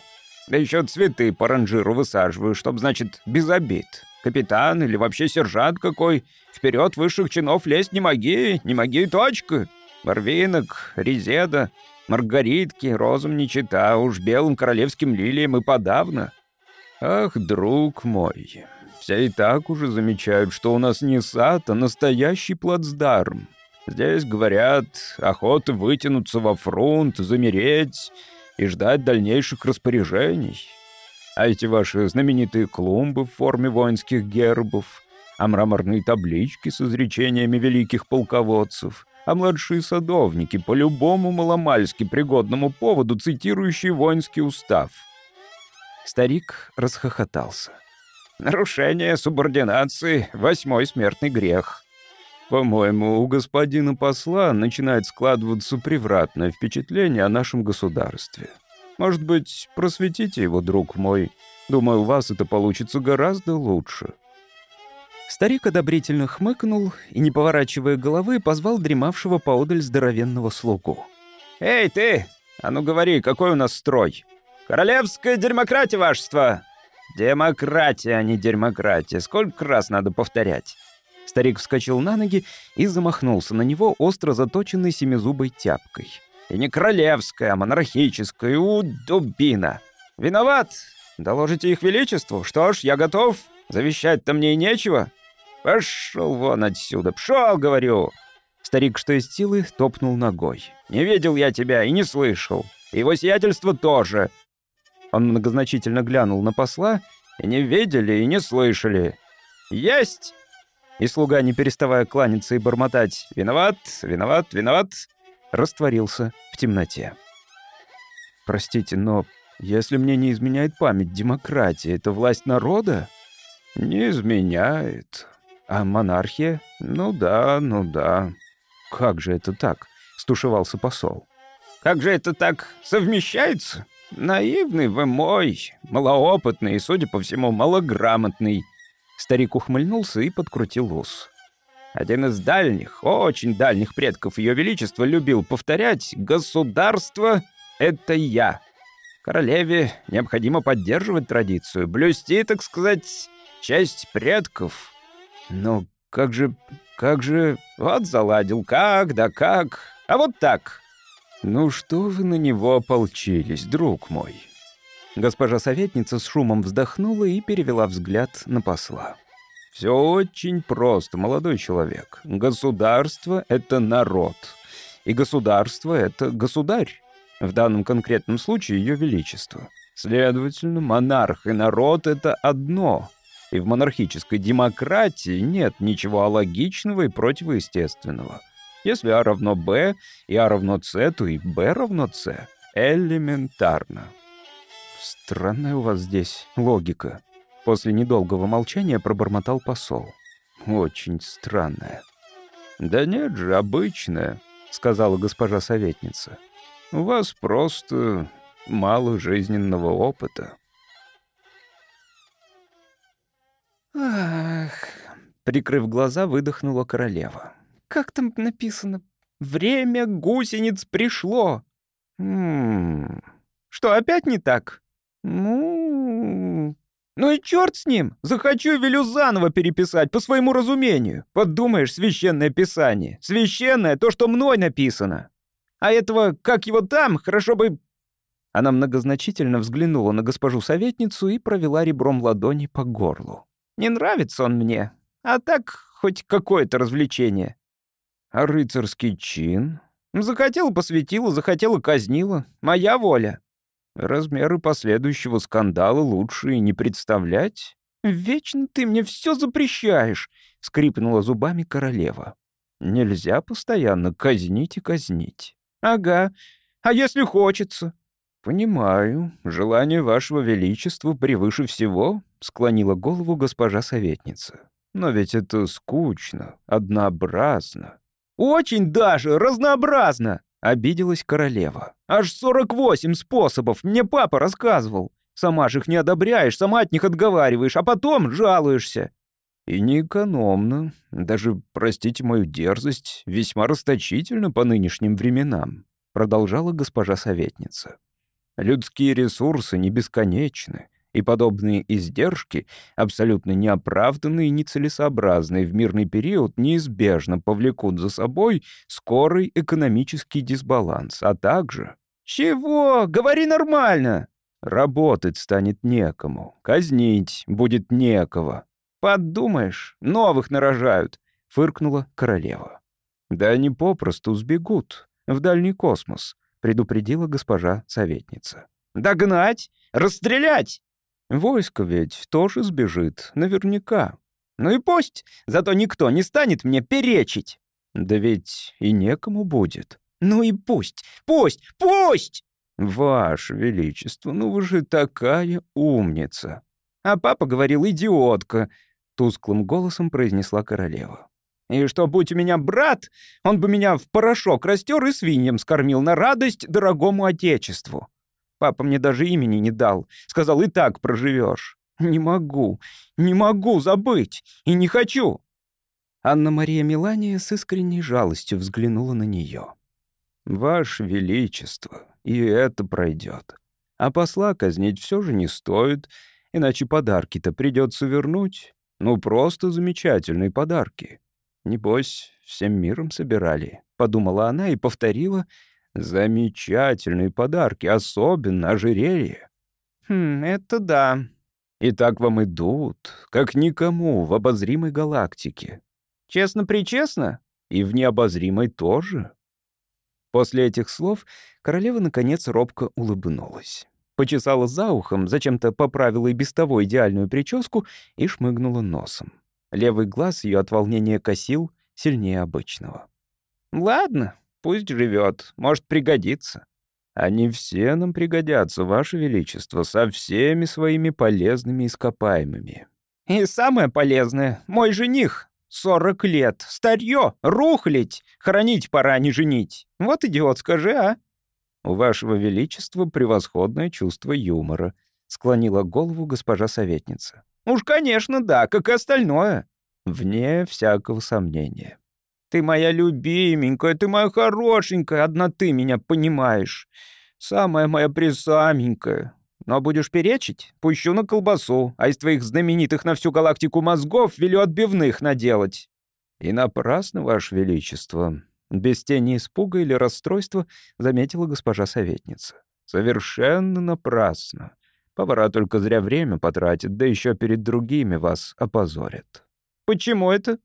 Да еще цветы по ранжиру высаживаю, чтоб, значит, без обид. Капитан или вообще сержант какой. Вперед высших чинов лезть не моги, не моги, точка. Барвинок, резеда, маргаритки, розам не чита, уж белым королевским лилиям и подавно. Ах, друг мой, все и так уже замечают, что у нас не сад, а настоящий плацдарм. Здесь, говорят, охота вытянуться во фронт, замереть и ждать дальнейших распоряжений. А эти ваши знаменитые клумбы в форме воинских гербов, а мраморные таблички с изречениями великих полководцев, а младшие садовники по любому маломальски пригодному поводу цитирующие воинский устав. Старик расхохотался. Нарушение субординации — восьмой смертный грех. По-моему, у господина посла начинает складываться превратное впечатление о нашем государстве. Может быть, просветите его, друг мой. Думаю, у вас это получится гораздо лучше». Старик одобрительно хмыкнул и, не поворачивая головы, позвал дремавшего поодаль здоровенного слугу. «Эй, ты! А ну говори, какой у нас строй?» «Королевская демократия, вашество!» «Демократия, а не дерьмократия. Сколько раз надо повторять?» Старик вскочил на ноги и замахнулся на него остро заточенной семизубой тяпкой. «И не королевская, а монархическая, у дубина. Виноват? Доложите их величеству? Что ж, я готов. Завещать-то мне и нечего. Пошел вон отсюда, пшел, говорю!» Старик, что из силы, топнул ногой. «Не видел я тебя и не слышал. Его сиятельство тоже». Он многозначительно глянул на посла. «И не видели, и не слышали». «Есть!» И слуга, не переставая кланяться и бормотать «Виноват, виноват, виноват», растворился в темноте. «Простите, но если мне не изменяет память, демократия — это власть народа?» «Не изменяет. А монархия? Ну да, ну да». «Как же это так?» — стушевался посол. «Как же это так совмещается? Наивный вы мой, малоопытный и, судя по всему, малограмотный». Старик ухмыльнулся и подкрутил ус. Один из дальних, очень дальних предков Ее Величества любил повторять «Государство — это я». Королеве необходимо поддерживать традицию, блюсти, так сказать, часть предков. Но как же... как же... Вот заладил, как, да как. А вот так. Ну что вы на него ополчились, друг мой? Госпожа советница с шумом вздохнула и перевела взгляд на посла. «Все очень просто, молодой человек. Государство — это народ. И государство — это государь. В данном конкретном случае Ее Величество. Следовательно, монарх и народ — это одно. И в монархической демократии нет ничего алогичного и противоестественного. Если А равно Б и А равно С, то и Б равно С. Элементарно. «Странная у вас здесь логика», — после недолгого молчания пробормотал посол. «Очень странная». «Да нет же, обычная», — сказала госпожа советница. «У вас просто мало жизненного опыта». «Ах...» — прикрыв глаза, выдохнула королева. «Как там написано? Время гусениц пришло!» «Ммм... Что, опять не так?» Ну... Ну и черт с ним! Захочу, велю заново переписать, по своему разумению. Подумаешь, священное писание. Священное — то, что мной написано. А этого, как его там, хорошо бы... Она многозначительно взглянула на госпожу советницу и провела ребром ладони по горлу. «Не нравится он мне, а так хоть какое-то развлечение». «А рыцарский чин?» «Захотела — посвятила, захотела — казнила. Моя воля». Размеры последующего скандала лучше и не представлять. «Вечно ты мне все запрещаешь», — скрипнула зубами королева. «Нельзя постоянно казнить и казнить». «Ага. А если хочется?» «Понимаю. Желание вашего величества превыше всего», — склонила голову госпожа советница. «Но ведь это скучно, однообразно». «Очень даже разнообразно!» — обиделась королева. «Аж 48 способов, мне папа рассказывал. Сама же их не одобряешь, сама от них отговариваешь, а потом жалуешься». «И неэкономно, даже, простите мою дерзость, весьма расточительно по нынешним временам», — продолжала госпожа советница. «Людские ресурсы не бесконечны, И подобные издержки, абсолютно неоправданные и нецелесообразные в мирный период, неизбежно повлекут за собой скорый экономический дисбаланс, а также... «Чего? Говори нормально!» «Работать станет некому, казнить будет некого». «Подумаешь, новых нарожают», — фыркнула королева. «Да они попросту сбегут в дальний космос», — предупредила госпожа советница. «Догнать? Расстрелять?» «Войско ведь тоже сбежит, наверняка». «Ну и пусть, зато никто не станет мне перечить». «Да ведь и некому будет». «Ну и пусть, пусть, пусть!» «Ваше Величество, ну вы же такая умница!» «А папа говорил, идиотка!» — тусклым голосом произнесла королева. И что, будь у меня брат, он бы меня в порошок растер и свиньям скормил на радость дорогому отечеству. Папа мне даже имени не дал. Сказал, и так проживешь. Не могу, не могу забыть и не хочу. Анна-Мария Мелания с искренней жалостью взглянула на нее. «Ваше Величество, и это пройдет. А посла казнить все же не стоит, иначе подарки-то придется вернуть. Ну, просто замечательные подарки. Небось, всем миром собирали, подумала она и повторила «Замечательные подарки, особенно ожерелье». «Хм, это да». «И так вам идут, как никому в обозримой галактике». «Честно-причестно?» «И в необозримой тоже». После этих слов королева, наконец, робко улыбнулась. Почесала за ухом, зачем-то поправила и без того идеальную прическу и шмыгнула носом. Левый глаз ее от волнения косил сильнее обычного. «Ладно, пусть живет, может пригодиться». «Они все нам пригодятся, Ваше Величество, со всеми своими полезными ископаемыми». «И самое полезное — мой жених. Сорок лет, старье, рухлить, хранить пора, не женить. Вот идиот, скажи, а?» «У Вашего Величества превосходное чувство юмора», — склонила голову госпожа советница. «Уж, конечно, да, как и остальное». «Вне всякого сомнения». «Ты моя любименькая, ты моя хорошенькая, одна ты меня понимаешь. Самая моя присаменькая. Но будешь перечить, пущу на колбасу, а из твоих знаменитых на всю галактику мозгов велю отбивных наделать». «И напрасно, Ваше Величество», — без тени испуга или расстройства заметила госпожа советница. «Совершенно напрасно. Повара только зря время потратят, да еще перед другими вас опозорят. Почему это?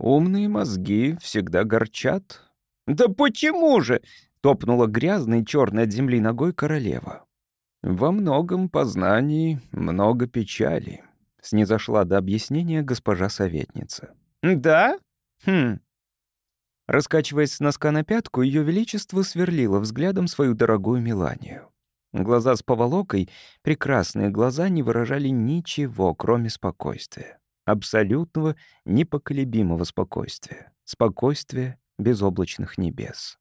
Умные мозги всегда горчат. Да почему же? Топнула грязной черной от земли ногой королева. Во многом познаний много печали. Снизошла до объяснения госпожа советница. Да? Хм. Раскачиваясь с носка на пятку, ее величество сверлило взглядом свою дорогую Миланию. Глаза с поволокой, прекрасные глаза не выражали ничего, кроме спокойствия. Абсолютного, непоколебимого спокойствия. Спокойствия безоблачных небес.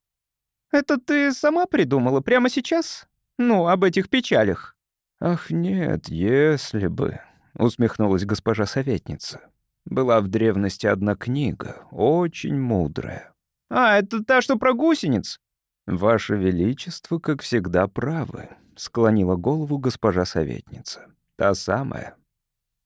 «Это ты сама придумала прямо сейчас? Ну, об этих печалях?» «Ах нет, если бы», — усмехнулась госпожа советница. «Была в древности одна книга, очень мудрая». «А, это та, что про гусениц?» «Ваше Величество, как всегда, правы», — склонила голову госпожа советница. «Та самая».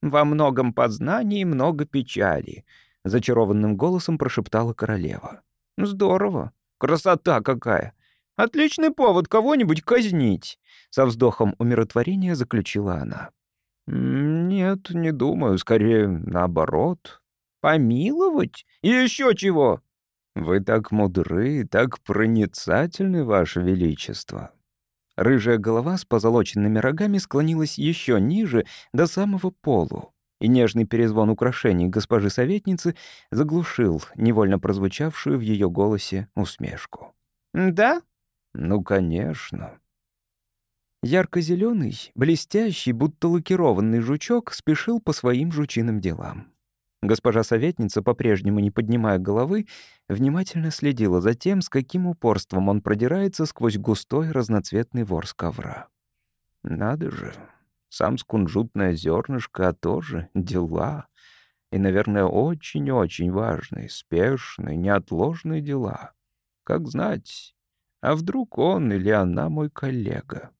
«Во многом познании много печали», — зачарованным голосом прошептала королева. «Здорово. Красота какая. Отличный повод кого-нибудь казнить», — со вздохом умиротворения заключила она. «Нет, не думаю. Скорее, наоборот». «Помиловать? Еще чего?» «Вы так мудры, так проницательны, Ваше Величество». Рыжая голова с позолоченными рогами склонилась еще ниже, до самого полу, и нежный перезвон украшений госпожи советницы заглушил невольно прозвучавшую в ее голосе усмешку. «Да?» «Ну, конечно». Ярко-зеленый, блестящий, будто лакированный жучок спешил по своим жучиным делам. Госпожа советница, по-прежнему не поднимая головы, внимательно следила за тем, с каким упорством он продирается сквозь густой разноцветный ворс ковра. Надо же, сам скунжутное зернышко, а тоже дела. И, наверное, очень-очень важные, спешные, неотложные дела. Как знать, а вдруг он или она мой коллега?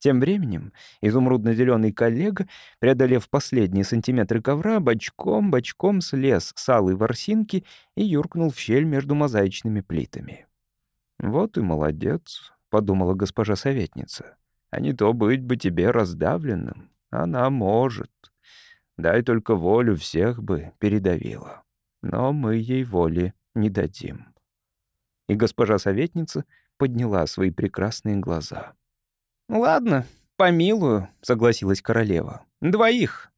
Тем временем изумрудно-зеленый коллега, преодолев последние сантиметры ковра, бочком-бочком слез с алой ворсинки и юркнул в щель между мозаичными плитами. «Вот и молодец», — подумала госпожа советница. «А не то быть бы тебе раздавленным. Она может. Дай только волю всех бы передавила. Но мы ей воли не дадим». И госпожа советница подняла свои прекрасные глаза. «Ладно, помилую», — согласилась королева. «Двоих».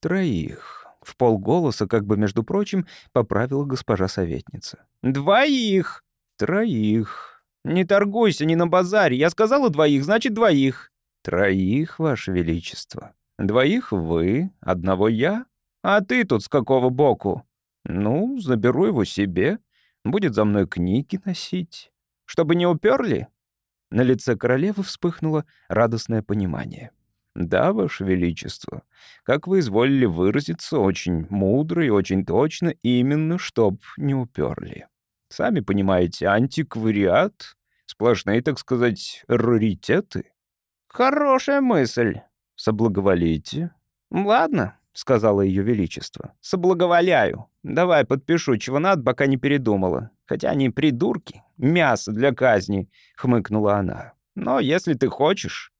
«Троих», — в полголоса, как бы, между прочим, поправила госпожа советница. «Двоих». «Троих». «Не торгуйся, не на базаре. Я сказала двоих, значит, двоих». «Троих, ваше величество. Двоих вы, одного я. А ты тут с какого боку?» «Ну, заберу его себе. Будет за мной книги носить». «Чтобы не уперли?» На лице королевы вспыхнуло радостное понимание. «Да, Ваше Величество, как вы изволили выразиться, очень мудро и очень точно, именно чтоб не уперли. Сами понимаете, антиквариат, сплошные, так сказать, раритеты». «Хорошая мысль», — соблаговолите. «Ладно, — сказала Ее Величество. «Соблаговоляю. Давай подпишу, чего надо, пока не передумала. Хотя они придурки. Мясо для казни», — хмыкнула она. «Но если ты хочешь...»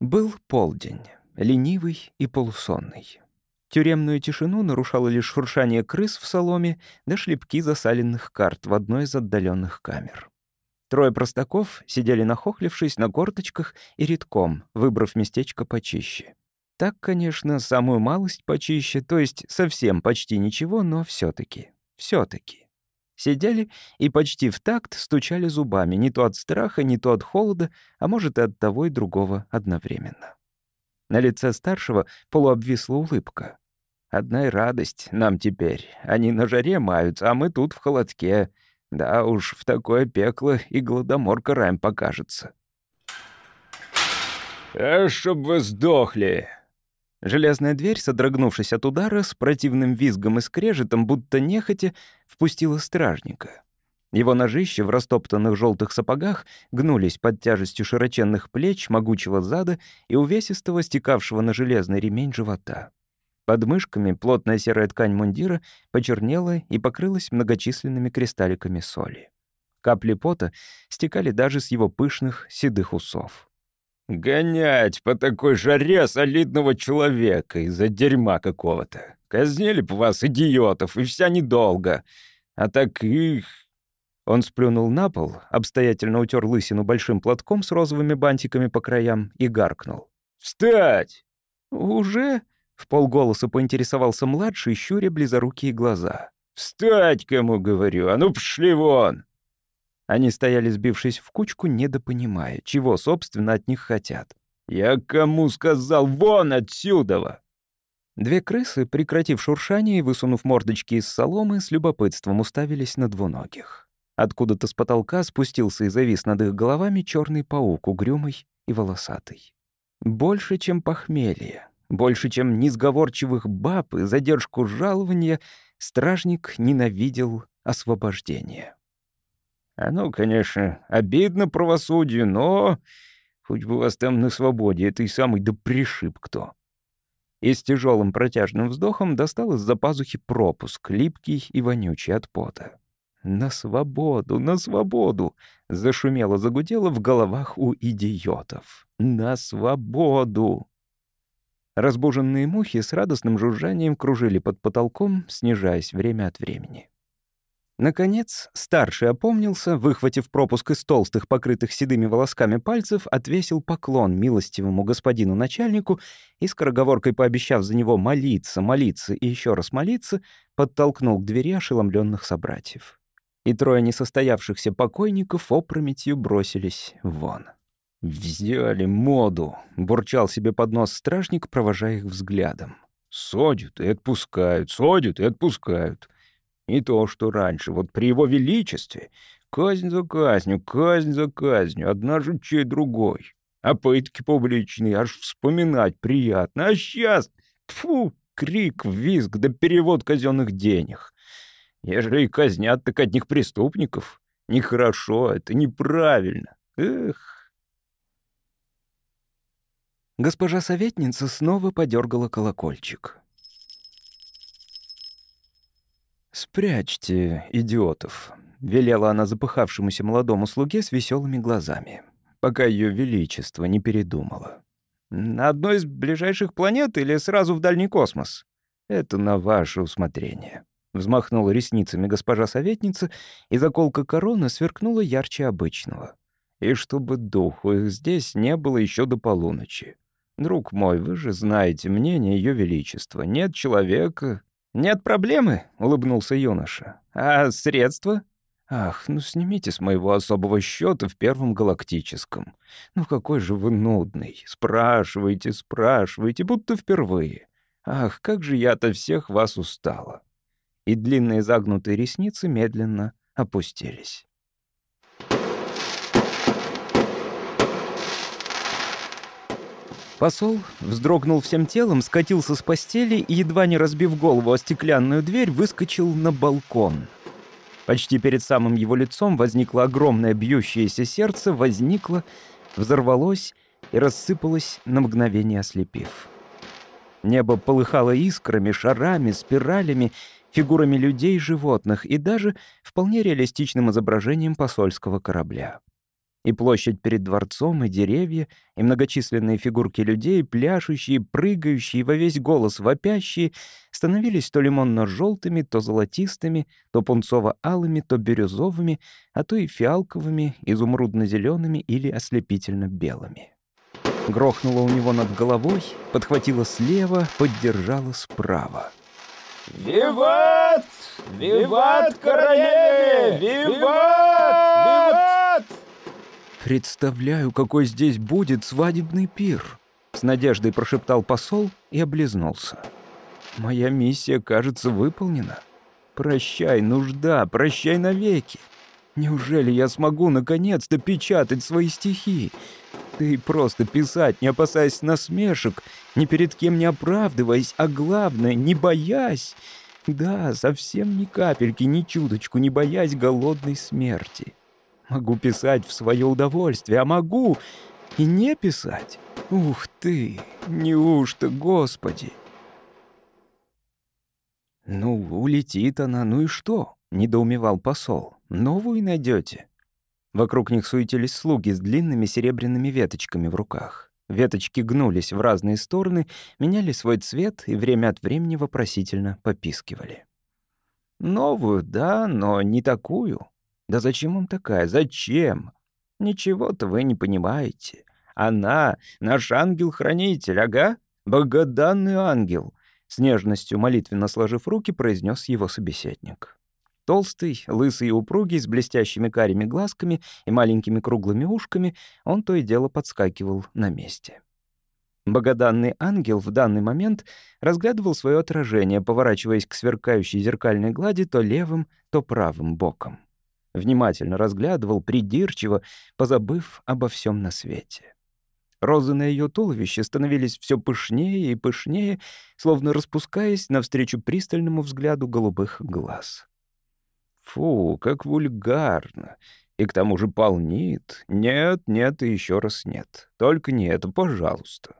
Был полдень, ленивый и полусонный. Тюремную тишину нарушало лишь шуршание крыс в соломе да шлепки засаленных карт в одной из отдаленных камер. Трое простаков сидели нахохлившись на корточках и редком, выбрав местечко почище. Так, конечно, самую малость почище, то есть совсем почти ничего, но все таки все таки Сидели и почти в такт стучали зубами, не то от страха, не то от холода, а может, и от того и другого одновременно. На лице старшего полуобвисла улыбка. «Одна и радость нам теперь. Они на жаре маются, а мы тут в холодке. Да уж, в такое пекло и голодомор караем покажется». «А чтоб вы сдохли!» Железная дверь, содрогнувшись от удара, с противным визгом и скрежетом, будто нехотя, впустила стражника. Его ножища в растоптанных желтых сапогах гнулись под тяжестью широченных плеч, могучего зада и увесистого, стекавшего на железный ремень живота. Под мышками плотная серая ткань мундира почернела и покрылась многочисленными кристалликами соли. Капли пота стекали даже с его пышных седых усов. Гонять по такой жаре солидного человека из-за дерьма какого-то. Казнили бы вас, идиотов, и вся недолго. А так их...» Он сплюнул на пол, обстоятельно утер лысину большим платком с розовыми бантиками по краям и гаркнул. «Встать!» «Уже?» — в полголоса поинтересовался младший, щуря близорукие глаза. «Встать, кому говорю! А ну, пошли вон!» Они стояли, сбившись в кучку, недопонимая, чего, собственно, от них хотят. «Я кому сказал, вон отсюда!» Две крысы, прекратив шуршание и высунув мордочки из соломы, с любопытством уставились на двуногих. Откуда-то с потолка спустился и завис над их головами черный паук, угрюмый и волосатый. Больше, чем похмелье, больше, чем несговорчивых баб и задержку жалования, стражник ненавидел освобождение. Оно, конечно, обидно правосудию, но хоть бы вас там на свободе, это и самый да пришиб кто. И с тяжелым протяжным вздохом достал из-за пазухи пропуск, липкий и вонючий от пота. «На свободу, на свободу!» — зашумело-загудело в головах у идиотов. «На свободу!» Разбуженные мухи с радостным жужжанием кружили под потолком, снижаясь время от времени. Наконец, старший опомнился, выхватив пропуск из толстых, покрытых седыми волосками пальцев, отвесил поклон милостивому господину начальнику и, скороговоркой пообещав за него молиться, молиться и еще раз молиться, подтолкнул к двери ошеломленных собратьев. И трое несостоявшихся покойников опрометью бросились вон. «Взяли моду», — бурчал себе под нос стражник, провожая их взглядом. «Содят и отпускают, содят и отпускают». Не то, что раньше, вот при его величестве. Казнь за казнью, казнь за казнью, одна же чей другой. А пытки публичные, аж вспоминать приятно. А сейчас, фу, крик, визг да перевод казенных денег. Ежели казнят, так одних преступников. Нехорошо, это неправильно. Эх. Госпожа советница снова подергала колокольчик. «Спрячьте, идиотов», — велела она запыхавшемуся молодому слуге с веселыми глазами, пока ее величество не передумало. «На одной из ближайших планет или сразу в дальний космос?» «Это на ваше усмотрение». Взмахнула ресницами госпожа советница, и заколка короны сверкнула ярче обычного. И чтобы духу их здесь не было еще до полуночи. Друг мой, вы же знаете мнение Ее Величества. Нет человека... Нет проблемы, улыбнулся юноша. А средства? Ах, ну снимите с моего особого счета в первом галактическом. Ну какой же вы нудный. Спрашивайте, спрашивайте, будто впервые. Ах, как же я-то всех вас устала и длинные загнутые ресницы медленно опустились. Посол вздрогнул всем телом, скатился с постели и, едва не разбив голову о стеклянную дверь, выскочил на балкон. Почти перед самым его лицом возникло огромное бьющееся сердце, возникло, взорвалось и рассыпалось на мгновение ослепив. Небо полыхало искрами, шарами, спиралями, фигурами людей и животных и даже вполне реалистичным изображением посольского корабля. И площадь перед дворцом, и деревья, и многочисленные фигурки людей, пляшущие, прыгающие, во весь голос вопящие, становились то лимонно-желтыми, то золотистыми, то пунцово-алыми, то бирюзовыми, а то и фиалковыми, изумрудно-зелеными или ослепительно-белыми. Грохнуло у него над головой, подхватило слева, поддержало справа. «Виват! Виват королеве! Виват! Виват!» «Представляю, какой здесь будет свадебный пир!» С надеждой прошептал посол и облизнулся. «Моя миссия, кажется, выполнена. Прощай, нужда, прощай навеки. Неужели я смогу наконец-то печатать свои стихи? Ты просто писать, не опасаясь насмешек, ни перед кем не оправдываясь, а главное, не боясь. Да, совсем ни капельки, ни чуточку, не боясь голодной смерти. Могу писать в свое удовольствие, а могу и не писать. Ух ты, неужто, Господи! «Ну, улетит она, ну и что?» — недоумевал посол. «Новую найдете. Вокруг них суетились слуги с длинными серебряными веточками в руках. Веточки гнулись в разные стороны, меняли свой цвет и время от времени вопросительно попискивали. «Новую, да, но не такую. Да зачем вам такая? Зачем? Ничего-то вы не понимаете. Она — наш ангел-хранитель, ага, богоданный ангел», — с нежностью молитвенно сложив руки, произнес его собеседник. Толстый, лысый и упругий, с блестящими карими глазками и маленькими круглыми ушками, он то и дело подскакивал на месте. Богоданный ангел в данный момент разглядывал свое отражение, поворачиваясь к сверкающей зеркальной глади то левым, то правым боком. Внимательно разглядывал, придирчиво, позабыв обо всем на свете. Розы на ее туловище становились все пышнее и пышнее, словно распускаясь навстречу пристальному взгляду голубых глаз. Фу, как вульгарно. И к тому же полнит. Нет, нет и еще раз нет. Только не это, пожалуйста.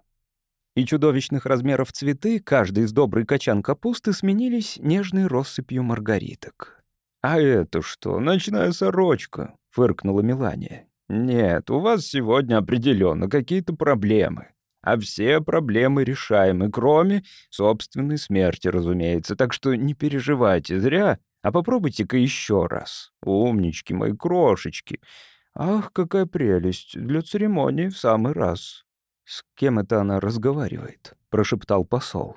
И чудовищных размеров цветы, каждый из добрый качан капусты, сменились нежной россыпью маргариток. «А это что, ночная сорочка?» — фыркнула Мелания. «Нет, у вас сегодня определенно какие-то проблемы. А все проблемы решаемы, кроме собственной смерти, разумеется. Так что не переживайте зря а попробуйте-ка еще раз. Умнички мои крошечки. Ах, какая прелесть. Для церемонии в самый раз. С кем это она разговаривает? Прошептал посол.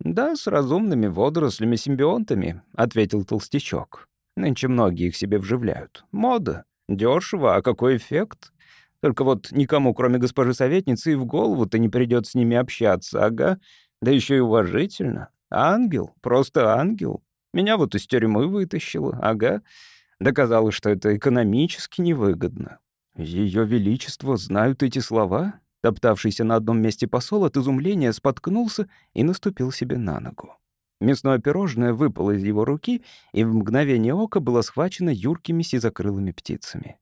Да, с разумными водорослями-симбионтами, ответил толстячок. Нынче многие их себе вживляют. Мода. Дешево, а какой эффект? Только вот никому, кроме госпожи советницы, и в голову-то не придет с ними общаться, ага. Да еще и уважительно. Ангел, просто ангел. Меня вот из тюрьмы вытащила, ага. Доказала, что это экономически невыгодно. Ее Величество знают эти слова? Топтавшийся на одном месте посол от изумления споткнулся и наступил себе на ногу. Мясное пирожное выпало из его руки и в мгновение ока было схвачено юркими сизокрылыми птицами.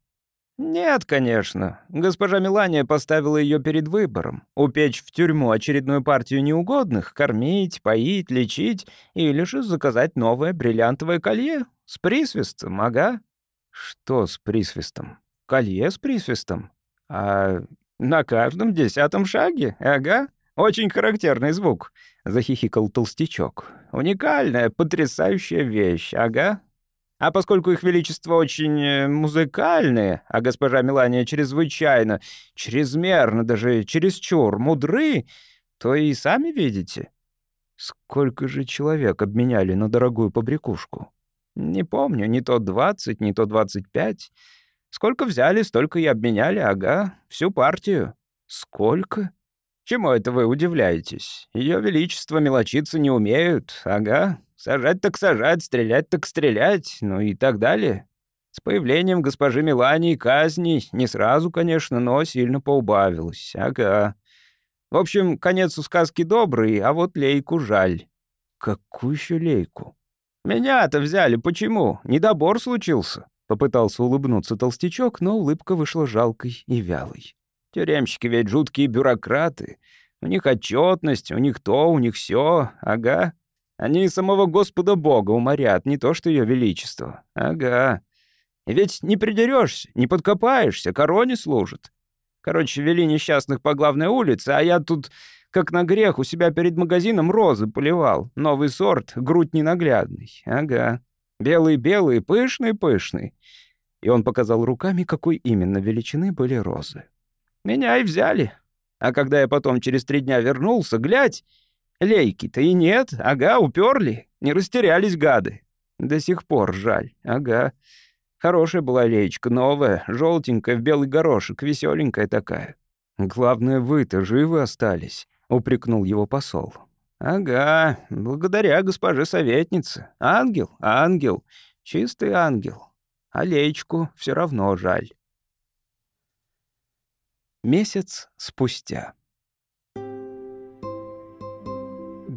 «Нет, конечно. Госпожа Мелания поставила ее перед выбором. Упечь в тюрьму очередную партию неугодных, кормить, поить, лечить или же заказать новое бриллиантовое колье с присвистом, ага». «Что с присвистом? Колье с присвистом? А на каждом десятом шаге, ага. Очень характерный звук», — захихикал толстячок. «Уникальная, потрясающая вещь, ага. А поскольку их величество очень э, музыкальные, а госпожа Мелания чрезвычайно, чрезмерно, даже чересчур мудры, то и сами видите. Сколько же человек обменяли на дорогую побрякушку? Не помню, не то двадцать, не то двадцать пять. Сколько взяли, столько и обменяли, ага, всю партию. Сколько? Чему это вы удивляетесь? Ее величество мелочиться не умеют, ага. Сажать так сажать, стрелять так стрелять, ну и так далее. С появлением госпожи Мелании казней не сразу, конечно, но сильно поубавилось. Ага. В общем, конец у сказки добрый, а вот лейку жаль. Какую еще лейку? Меня-то взяли, почему? Недобор случился. Попытался улыбнуться толстячок, но улыбка вышла жалкой и вялой. Тюремщики ведь жуткие бюрократы. У них отчетность, у них то, у них все, ага. Они самого Господа Бога уморят, не то что ее величество. Ага. И ведь не придерешься, не подкопаешься, короне служат. Короче, вели несчастных по главной улице, а я тут, как на грех, у себя перед магазином розы поливал. Новый сорт, грудь ненаглядный. Ага. Белый-белый, пышный-пышный. И он показал руками, какой именно величины были розы. Меня и взяли. А когда я потом через три дня вернулся, глядь, Лейки-то и нет, ага, уперли, не растерялись гады. До сих пор жаль, ага. Хорошая была леечка, новая, желтенькая, в белый горошек, веселенькая такая. Главное, вы-то живы остались, упрекнул его посол. Ага, благодаря госпоже советнице. Ангел, ангел, чистый ангел. А леечку все равно жаль. Месяц спустя.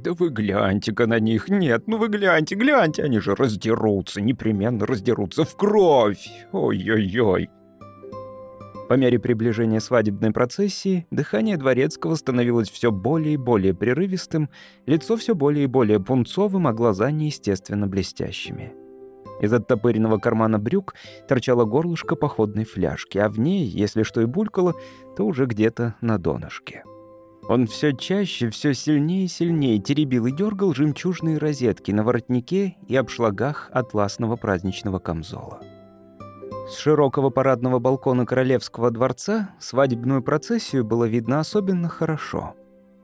«Да вы гляньте-ка на них! Нет, ну вы гляньте, гляньте! Они же раздерутся, непременно раздерутся в кровь! Ой-ой-ой!» По мере приближения свадебной процессии дыхание дворецкого становилось все более и более прерывистым, лицо все более и более пунцовым, а глаза неестественно блестящими. Из оттопыренного кармана брюк торчало горлышко походной фляжки, а в ней, если что и булькало, то уже где-то на донышке. Он все чаще, все сильнее и сильнее теребил и дергал жемчужные розетки на воротнике и обшлагах атласного праздничного камзола. С широкого парадного балкона королевского дворца свадебную процессию было видно особенно хорошо.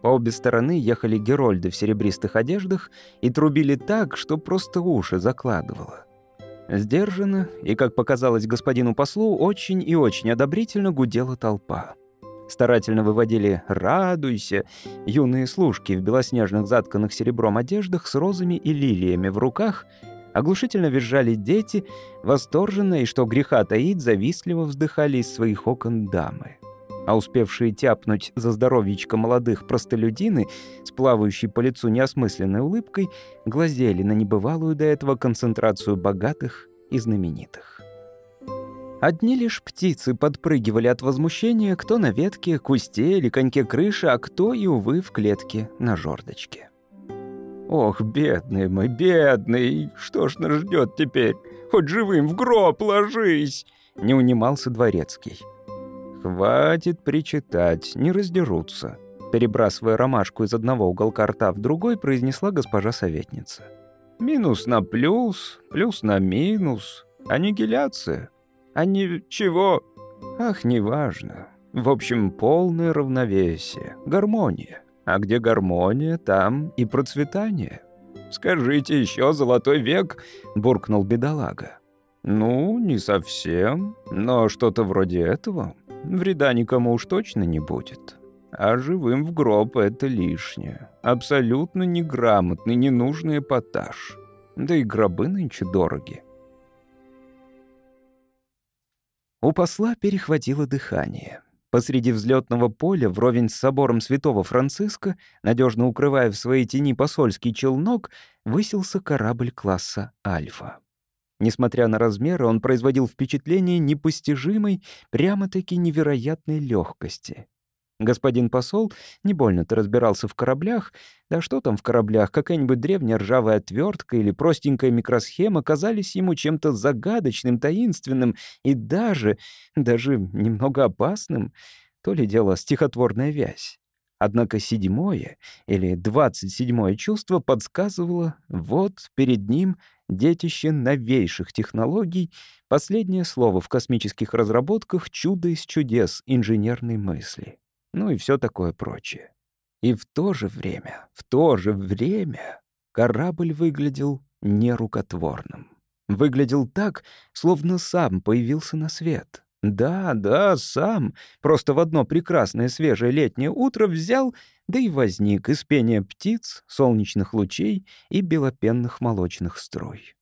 По обе стороны ехали герольды в серебристых одеждах и трубили так, что просто уши закладывало. Сдержанно и, как показалось господину послу, очень и очень одобрительно гудела толпа старательно выводили «радуйся» юные служки в белоснежных затканных серебром одеждах с розами и лилиями в руках, оглушительно визжали дети, восторженно и, что греха таить, завистливо вздыхали из своих окон дамы. А успевшие тяпнуть за здоровьечко молодых простолюдины с плавающей по лицу неосмысленной улыбкой глазели на небывалую до этого концентрацию богатых и знаменитых. Одни лишь птицы подпрыгивали от возмущения, кто на ветке, кусте или коньке крыши, а кто и, увы, в клетке на жердочке. «Ох, бедный мой, бедный, что ж нас ждет теперь? Хоть живым в гроб ложись!» — не унимался дворецкий. «Хватит причитать, не раздерутся», — перебрасывая ромашку из одного уголка рта в другой, произнесла госпожа советница. «Минус на плюс, плюс на минус. Аннигиляция. А не чего? Ах, неважно. В общем, полное равновесие, гармония. А где гармония, там и процветание. «Скажите еще золотой век», — буркнул бедолага. «Ну, не совсем, но что-то вроде этого. Вреда никому уж точно не будет. А живым в гроб это лишнее. Абсолютно неграмотный, ненужный эпатаж. Да и гробы нынче дороги. У посла перехватило дыхание. Посреди взлетного поля, вровень с собором святого Франциска, надежно укрывая в своей тени посольский челнок, высился корабль класса «Альфа». Несмотря на размеры, он производил впечатление непостижимой, прямо-таки невероятной легкости. Господин посол не больно-то разбирался в кораблях, да что там в кораблях, какая-нибудь древняя ржавая отвертка или простенькая микросхема казались ему чем-то загадочным, таинственным и даже, даже немного опасным, то ли дело стихотворная вязь. Однако седьмое или двадцать седьмое чувство подсказывало, вот перед ним детище новейших технологий, последнее слово в космических разработках чудо из чудес инженерной мысли ну и все такое прочее. И в то же время, в то же время корабль выглядел нерукотворным. Выглядел так, словно сам появился на свет. Да, да, сам. Просто в одно прекрасное свежее летнее утро взял, да и возник из пения птиц, солнечных лучей и белопенных молочных струй.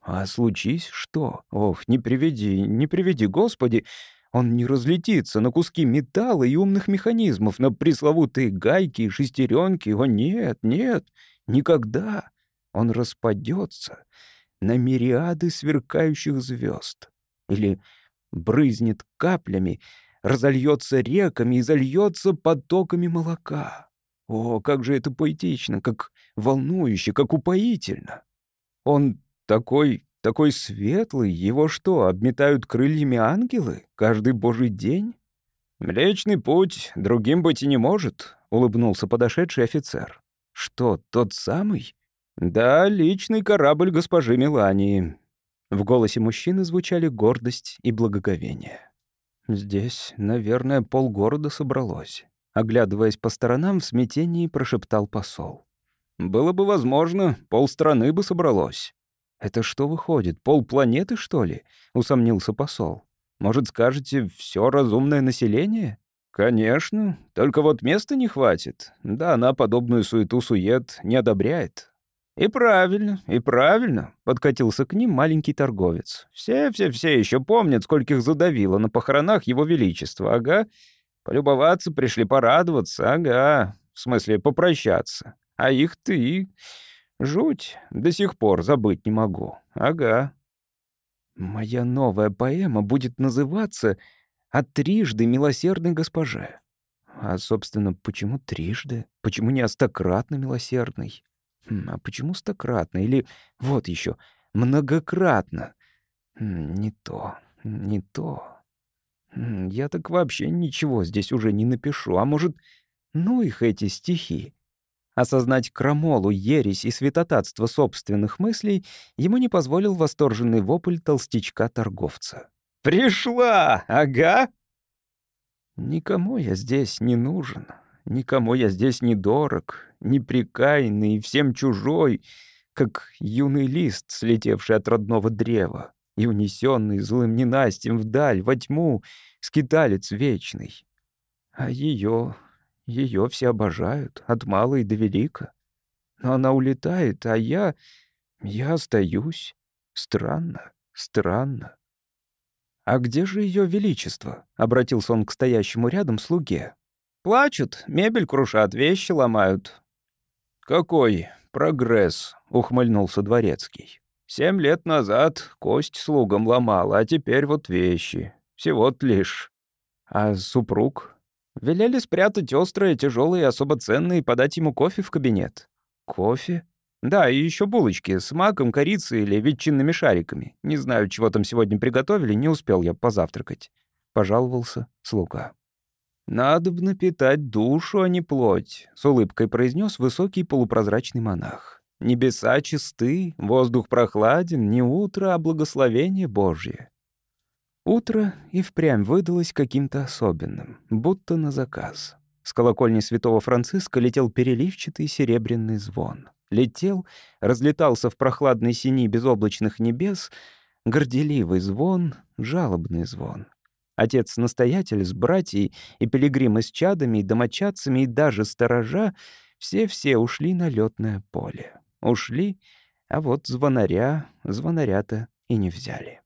А случись что? Ох, не приведи, не приведи, Господи, он не разлетится на куски металла и умных механизмов, на пресловутые гайки и шестеренки. О нет, нет, никогда. Он распадется на мириады сверкающих звезд. Или брызнет каплями, разольется реками и зальется потоками молока. О, как же это поэтично, как волнующе, как упоительно. Он такой такой светлый, его что, обметают крыльями ангелы каждый божий день? «Млечный путь другим быть и не может», — улыбнулся подошедший офицер. «Что, тот самый?» «Да, личный корабль госпожи Мелании». В голосе мужчины звучали гордость и благоговение. «Здесь, наверное, полгорода собралось». Оглядываясь по сторонам, в смятении прошептал посол. «Было бы возможно, полстраны бы собралось». «Это что выходит, полпланеты, что ли?» — усомнился посол. «Может, скажете, все разумное население?» «Конечно, только вот места не хватит. Да, она подобную суету-сует не одобряет». «И правильно, и правильно», — подкатился к ним маленький торговец. «Все-все-все еще помнят, скольких задавило на похоронах его величества, ага. Полюбоваться пришли порадоваться, ага. В смысле, попрощаться. А их ты Жуть, до сих пор забыть не могу. Ага. Моя новая поэма будет называться «От трижды милосердной госпоже». А, собственно, почему трижды? Почему не остократно милосердный? А почему стократно? Или вот еще многократно? Не то, не то. Я так вообще ничего здесь уже не напишу. А может, ну их эти стихи? Осознать крамолу, ересь и святотатство собственных мыслей ему не позволил восторженный вопль толстячка-торговца. «Пришла! Ага!» «Никому я здесь не нужен, никому я здесь не дорог, неприкаянный и всем чужой, как юный лист, слетевший от родного древа и унесенный злым ненастьем вдаль, во тьму, скиталец вечный. А ее ее все обожают, от малой до велика. Но она улетает, а я... я остаюсь. Странно, странно. «А где же ее величество?» — обратился он к стоящему рядом слуге. «Плачут, мебель крушат, вещи ломают». «Какой прогресс?» — ухмыльнулся дворецкий. «Семь лет назад кость слугам ломала, а теперь вот вещи. Всего-то лишь. А супруг Велели спрятать острые, тяжелые, особо ценные и подать ему кофе в кабинет. Кофе? Да, и еще булочки с маком, корицей или ветчинными шариками. Не знаю, чего там сегодня приготовили, не успел я позавтракать. Пожаловался слуга. «Надо бы напитать душу, а не плоть», — с улыбкой произнес высокий полупрозрачный монах. «Небеса чисты, воздух прохладен, не утро, а благословение Божье. Утро и впрямь выдалось каким-то особенным, будто на заказ. С колокольни святого Франциска летел переливчатый серебряный звон. Летел, разлетался в прохладной сини безоблачных небес, горделивый звон, жалобный звон. Отец-настоятель с братьей и пилигримы с чадами, и домочадцами, и даже сторожа — все-все ушли на летное поле. Ушли, а вот звонаря, звонаря-то и не взяли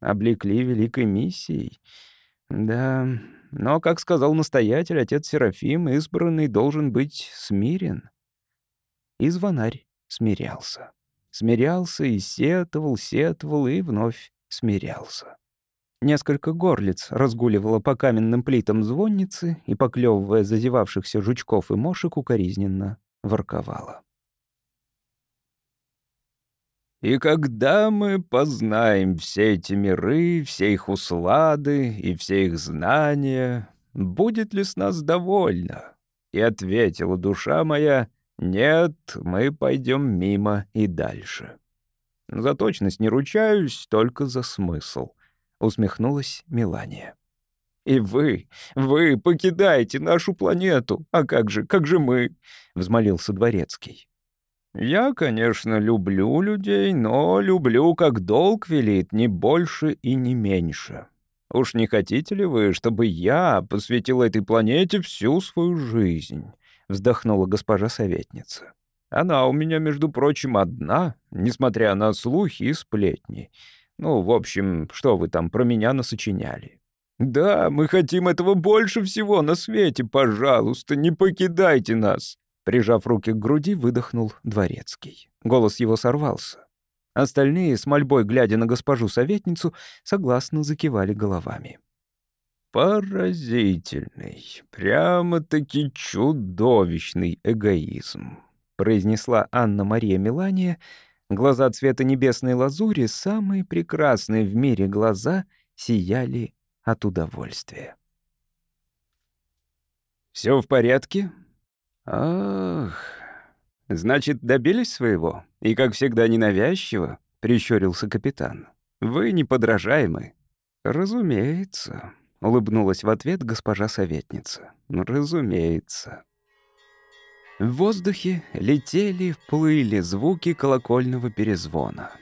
облекли великой миссией. Да, но, как сказал настоятель, отец Серафим, избранный должен быть смирен. И звонарь смирялся. Смирялся и сетовал, сетовал и вновь смирялся. Несколько горлиц разгуливало по каменным плитам звонницы и, поклевывая зазевавшихся жучков и мошек, укоризненно ворковала. «И когда мы познаем все эти миры, все их услады и все их знания, будет ли с нас довольно?» И ответила душа моя, «Нет, мы пойдем мимо и дальше». За точность не ручаюсь, только за смысл. — усмехнулась Мелания. «И вы, вы покидаете нашу планету. А как же, как же мы?» — взмолился Дворецкий. «Я, конечно, люблю людей, но люблю, как долг велит, не больше и не меньше. Уж не хотите ли вы, чтобы я посвятил этой планете всю свою жизнь?» — вздохнула госпожа советница. «Она у меня, между прочим, одна, несмотря на слухи и сплетни». Ну, в общем, что вы там про меня насочиняли? Да, мы хотим этого больше всего на свете. Пожалуйста, не покидайте нас. Прижав руки к груди, выдохнул дворецкий. Голос его сорвался. Остальные, с мольбой глядя на госпожу-советницу, согласно закивали головами. «Поразительный, прямо-таки чудовищный эгоизм», — произнесла Анна-Мария Мелания — Глаза цвета небесной лазури, самые прекрасные в мире глаза, сияли от удовольствия. «Все в порядке?» «Ах, значит, добились своего? И, как всегда, ненавязчиво?» — прищурился капитан. «Вы неподражаемы». «Разумеется», — улыбнулась в ответ госпожа советница. «Разумеется». В воздухе летели, плыли звуки колокольного перезвона.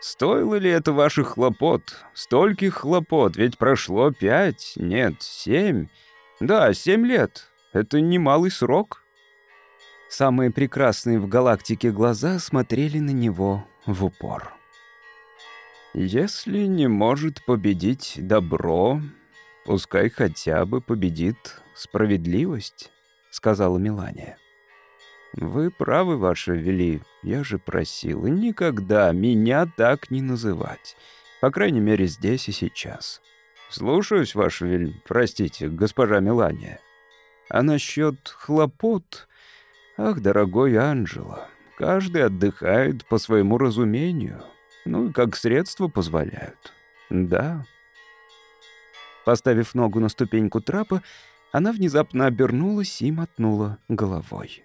Стоило ли это ваших хлопот? Стольких хлопот, ведь прошло пять, нет, семь. Да, семь лет. Это немалый срок. Самые прекрасные в галактике глаза смотрели на него в упор. Если не может победить добро, пускай хотя бы победит справедливость сказала Мелания. «Вы правы, Ваше Вели. Я же просил никогда меня так не называть. По крайней мере, здесь и сейчас. Слушаюсь, Ваше Вели. Простите, госпожа Мелания. А насчет хлопот... Ах, дорогой Анджело, каждый отдыхает по своему разумению. Ну и как средства позволяют. Да». Поставив ногу на ступеньку трапа, она внезапно обернулась и мотнула головой.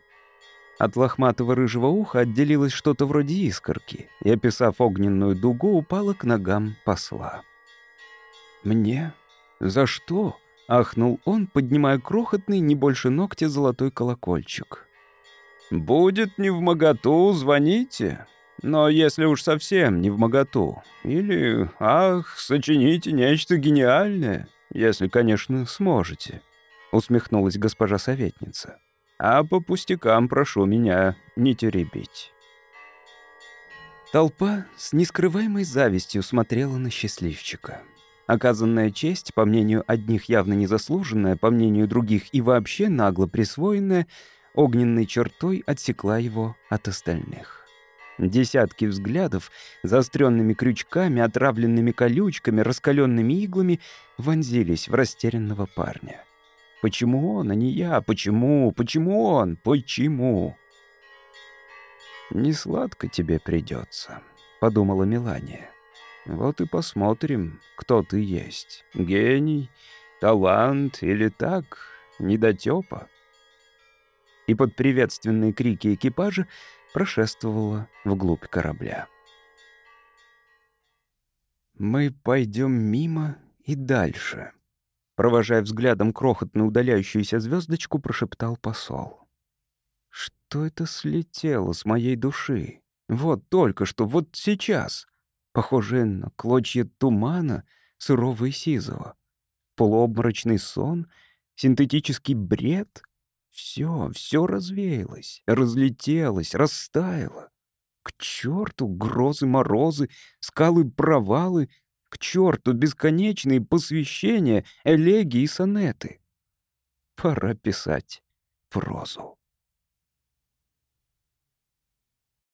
От лохматого рыжего уха отделилось что-то вроде искорки и, описав огненную дугу, упала к ногам посла. «Мне? За что?» — ахнул он, поднимая крохотный, не больше ногтя, золотой колокольчик. «Будет не в моготу, звоните. Но если уж совсем не в моготу. Или, ах, сочините нечто гениальное, если, конечно, сможете». — усмехнулась госпожа советница. «А по пустякам прошу меня не теребить». Толпа с нескрываемой завистью смотрела на счастливчика. Оказанная честь, по мнению одних явно незаслуженная, по мнению других и вообще нагло присвоенная, огненной чертой отсекла его от остальных. Десятки взглядов, заостренными крючками, отравленными колючками, раскаленными иглами вонзились в растерянного парня. Почему он, а не я? Почему? Почему он? Почему? «Не сладко тебе придется», — подумала Мелания. «Вот и посмотрим, кто ты есть. Гений, талант или так, недотёпа?» И под приветственные крики экипажа прошествовала вглубь корабля. «Мы пойдем мимо и дальше», Провожая взглядом крохотную удаляющуюся звездочку, прошептал посол. «Что это слетело с моей души? Вот только что, вот сейчас. Похоже на клочья тумана, сырого и сизого. Полуобморочный сон, синтетический бред. Все, все развеялось, разлетелось, растаяло. К черту грозы, морозы, скалы, провалы, к черту бесконечные посвящения, элегии и сонеты. Пора писать прозу.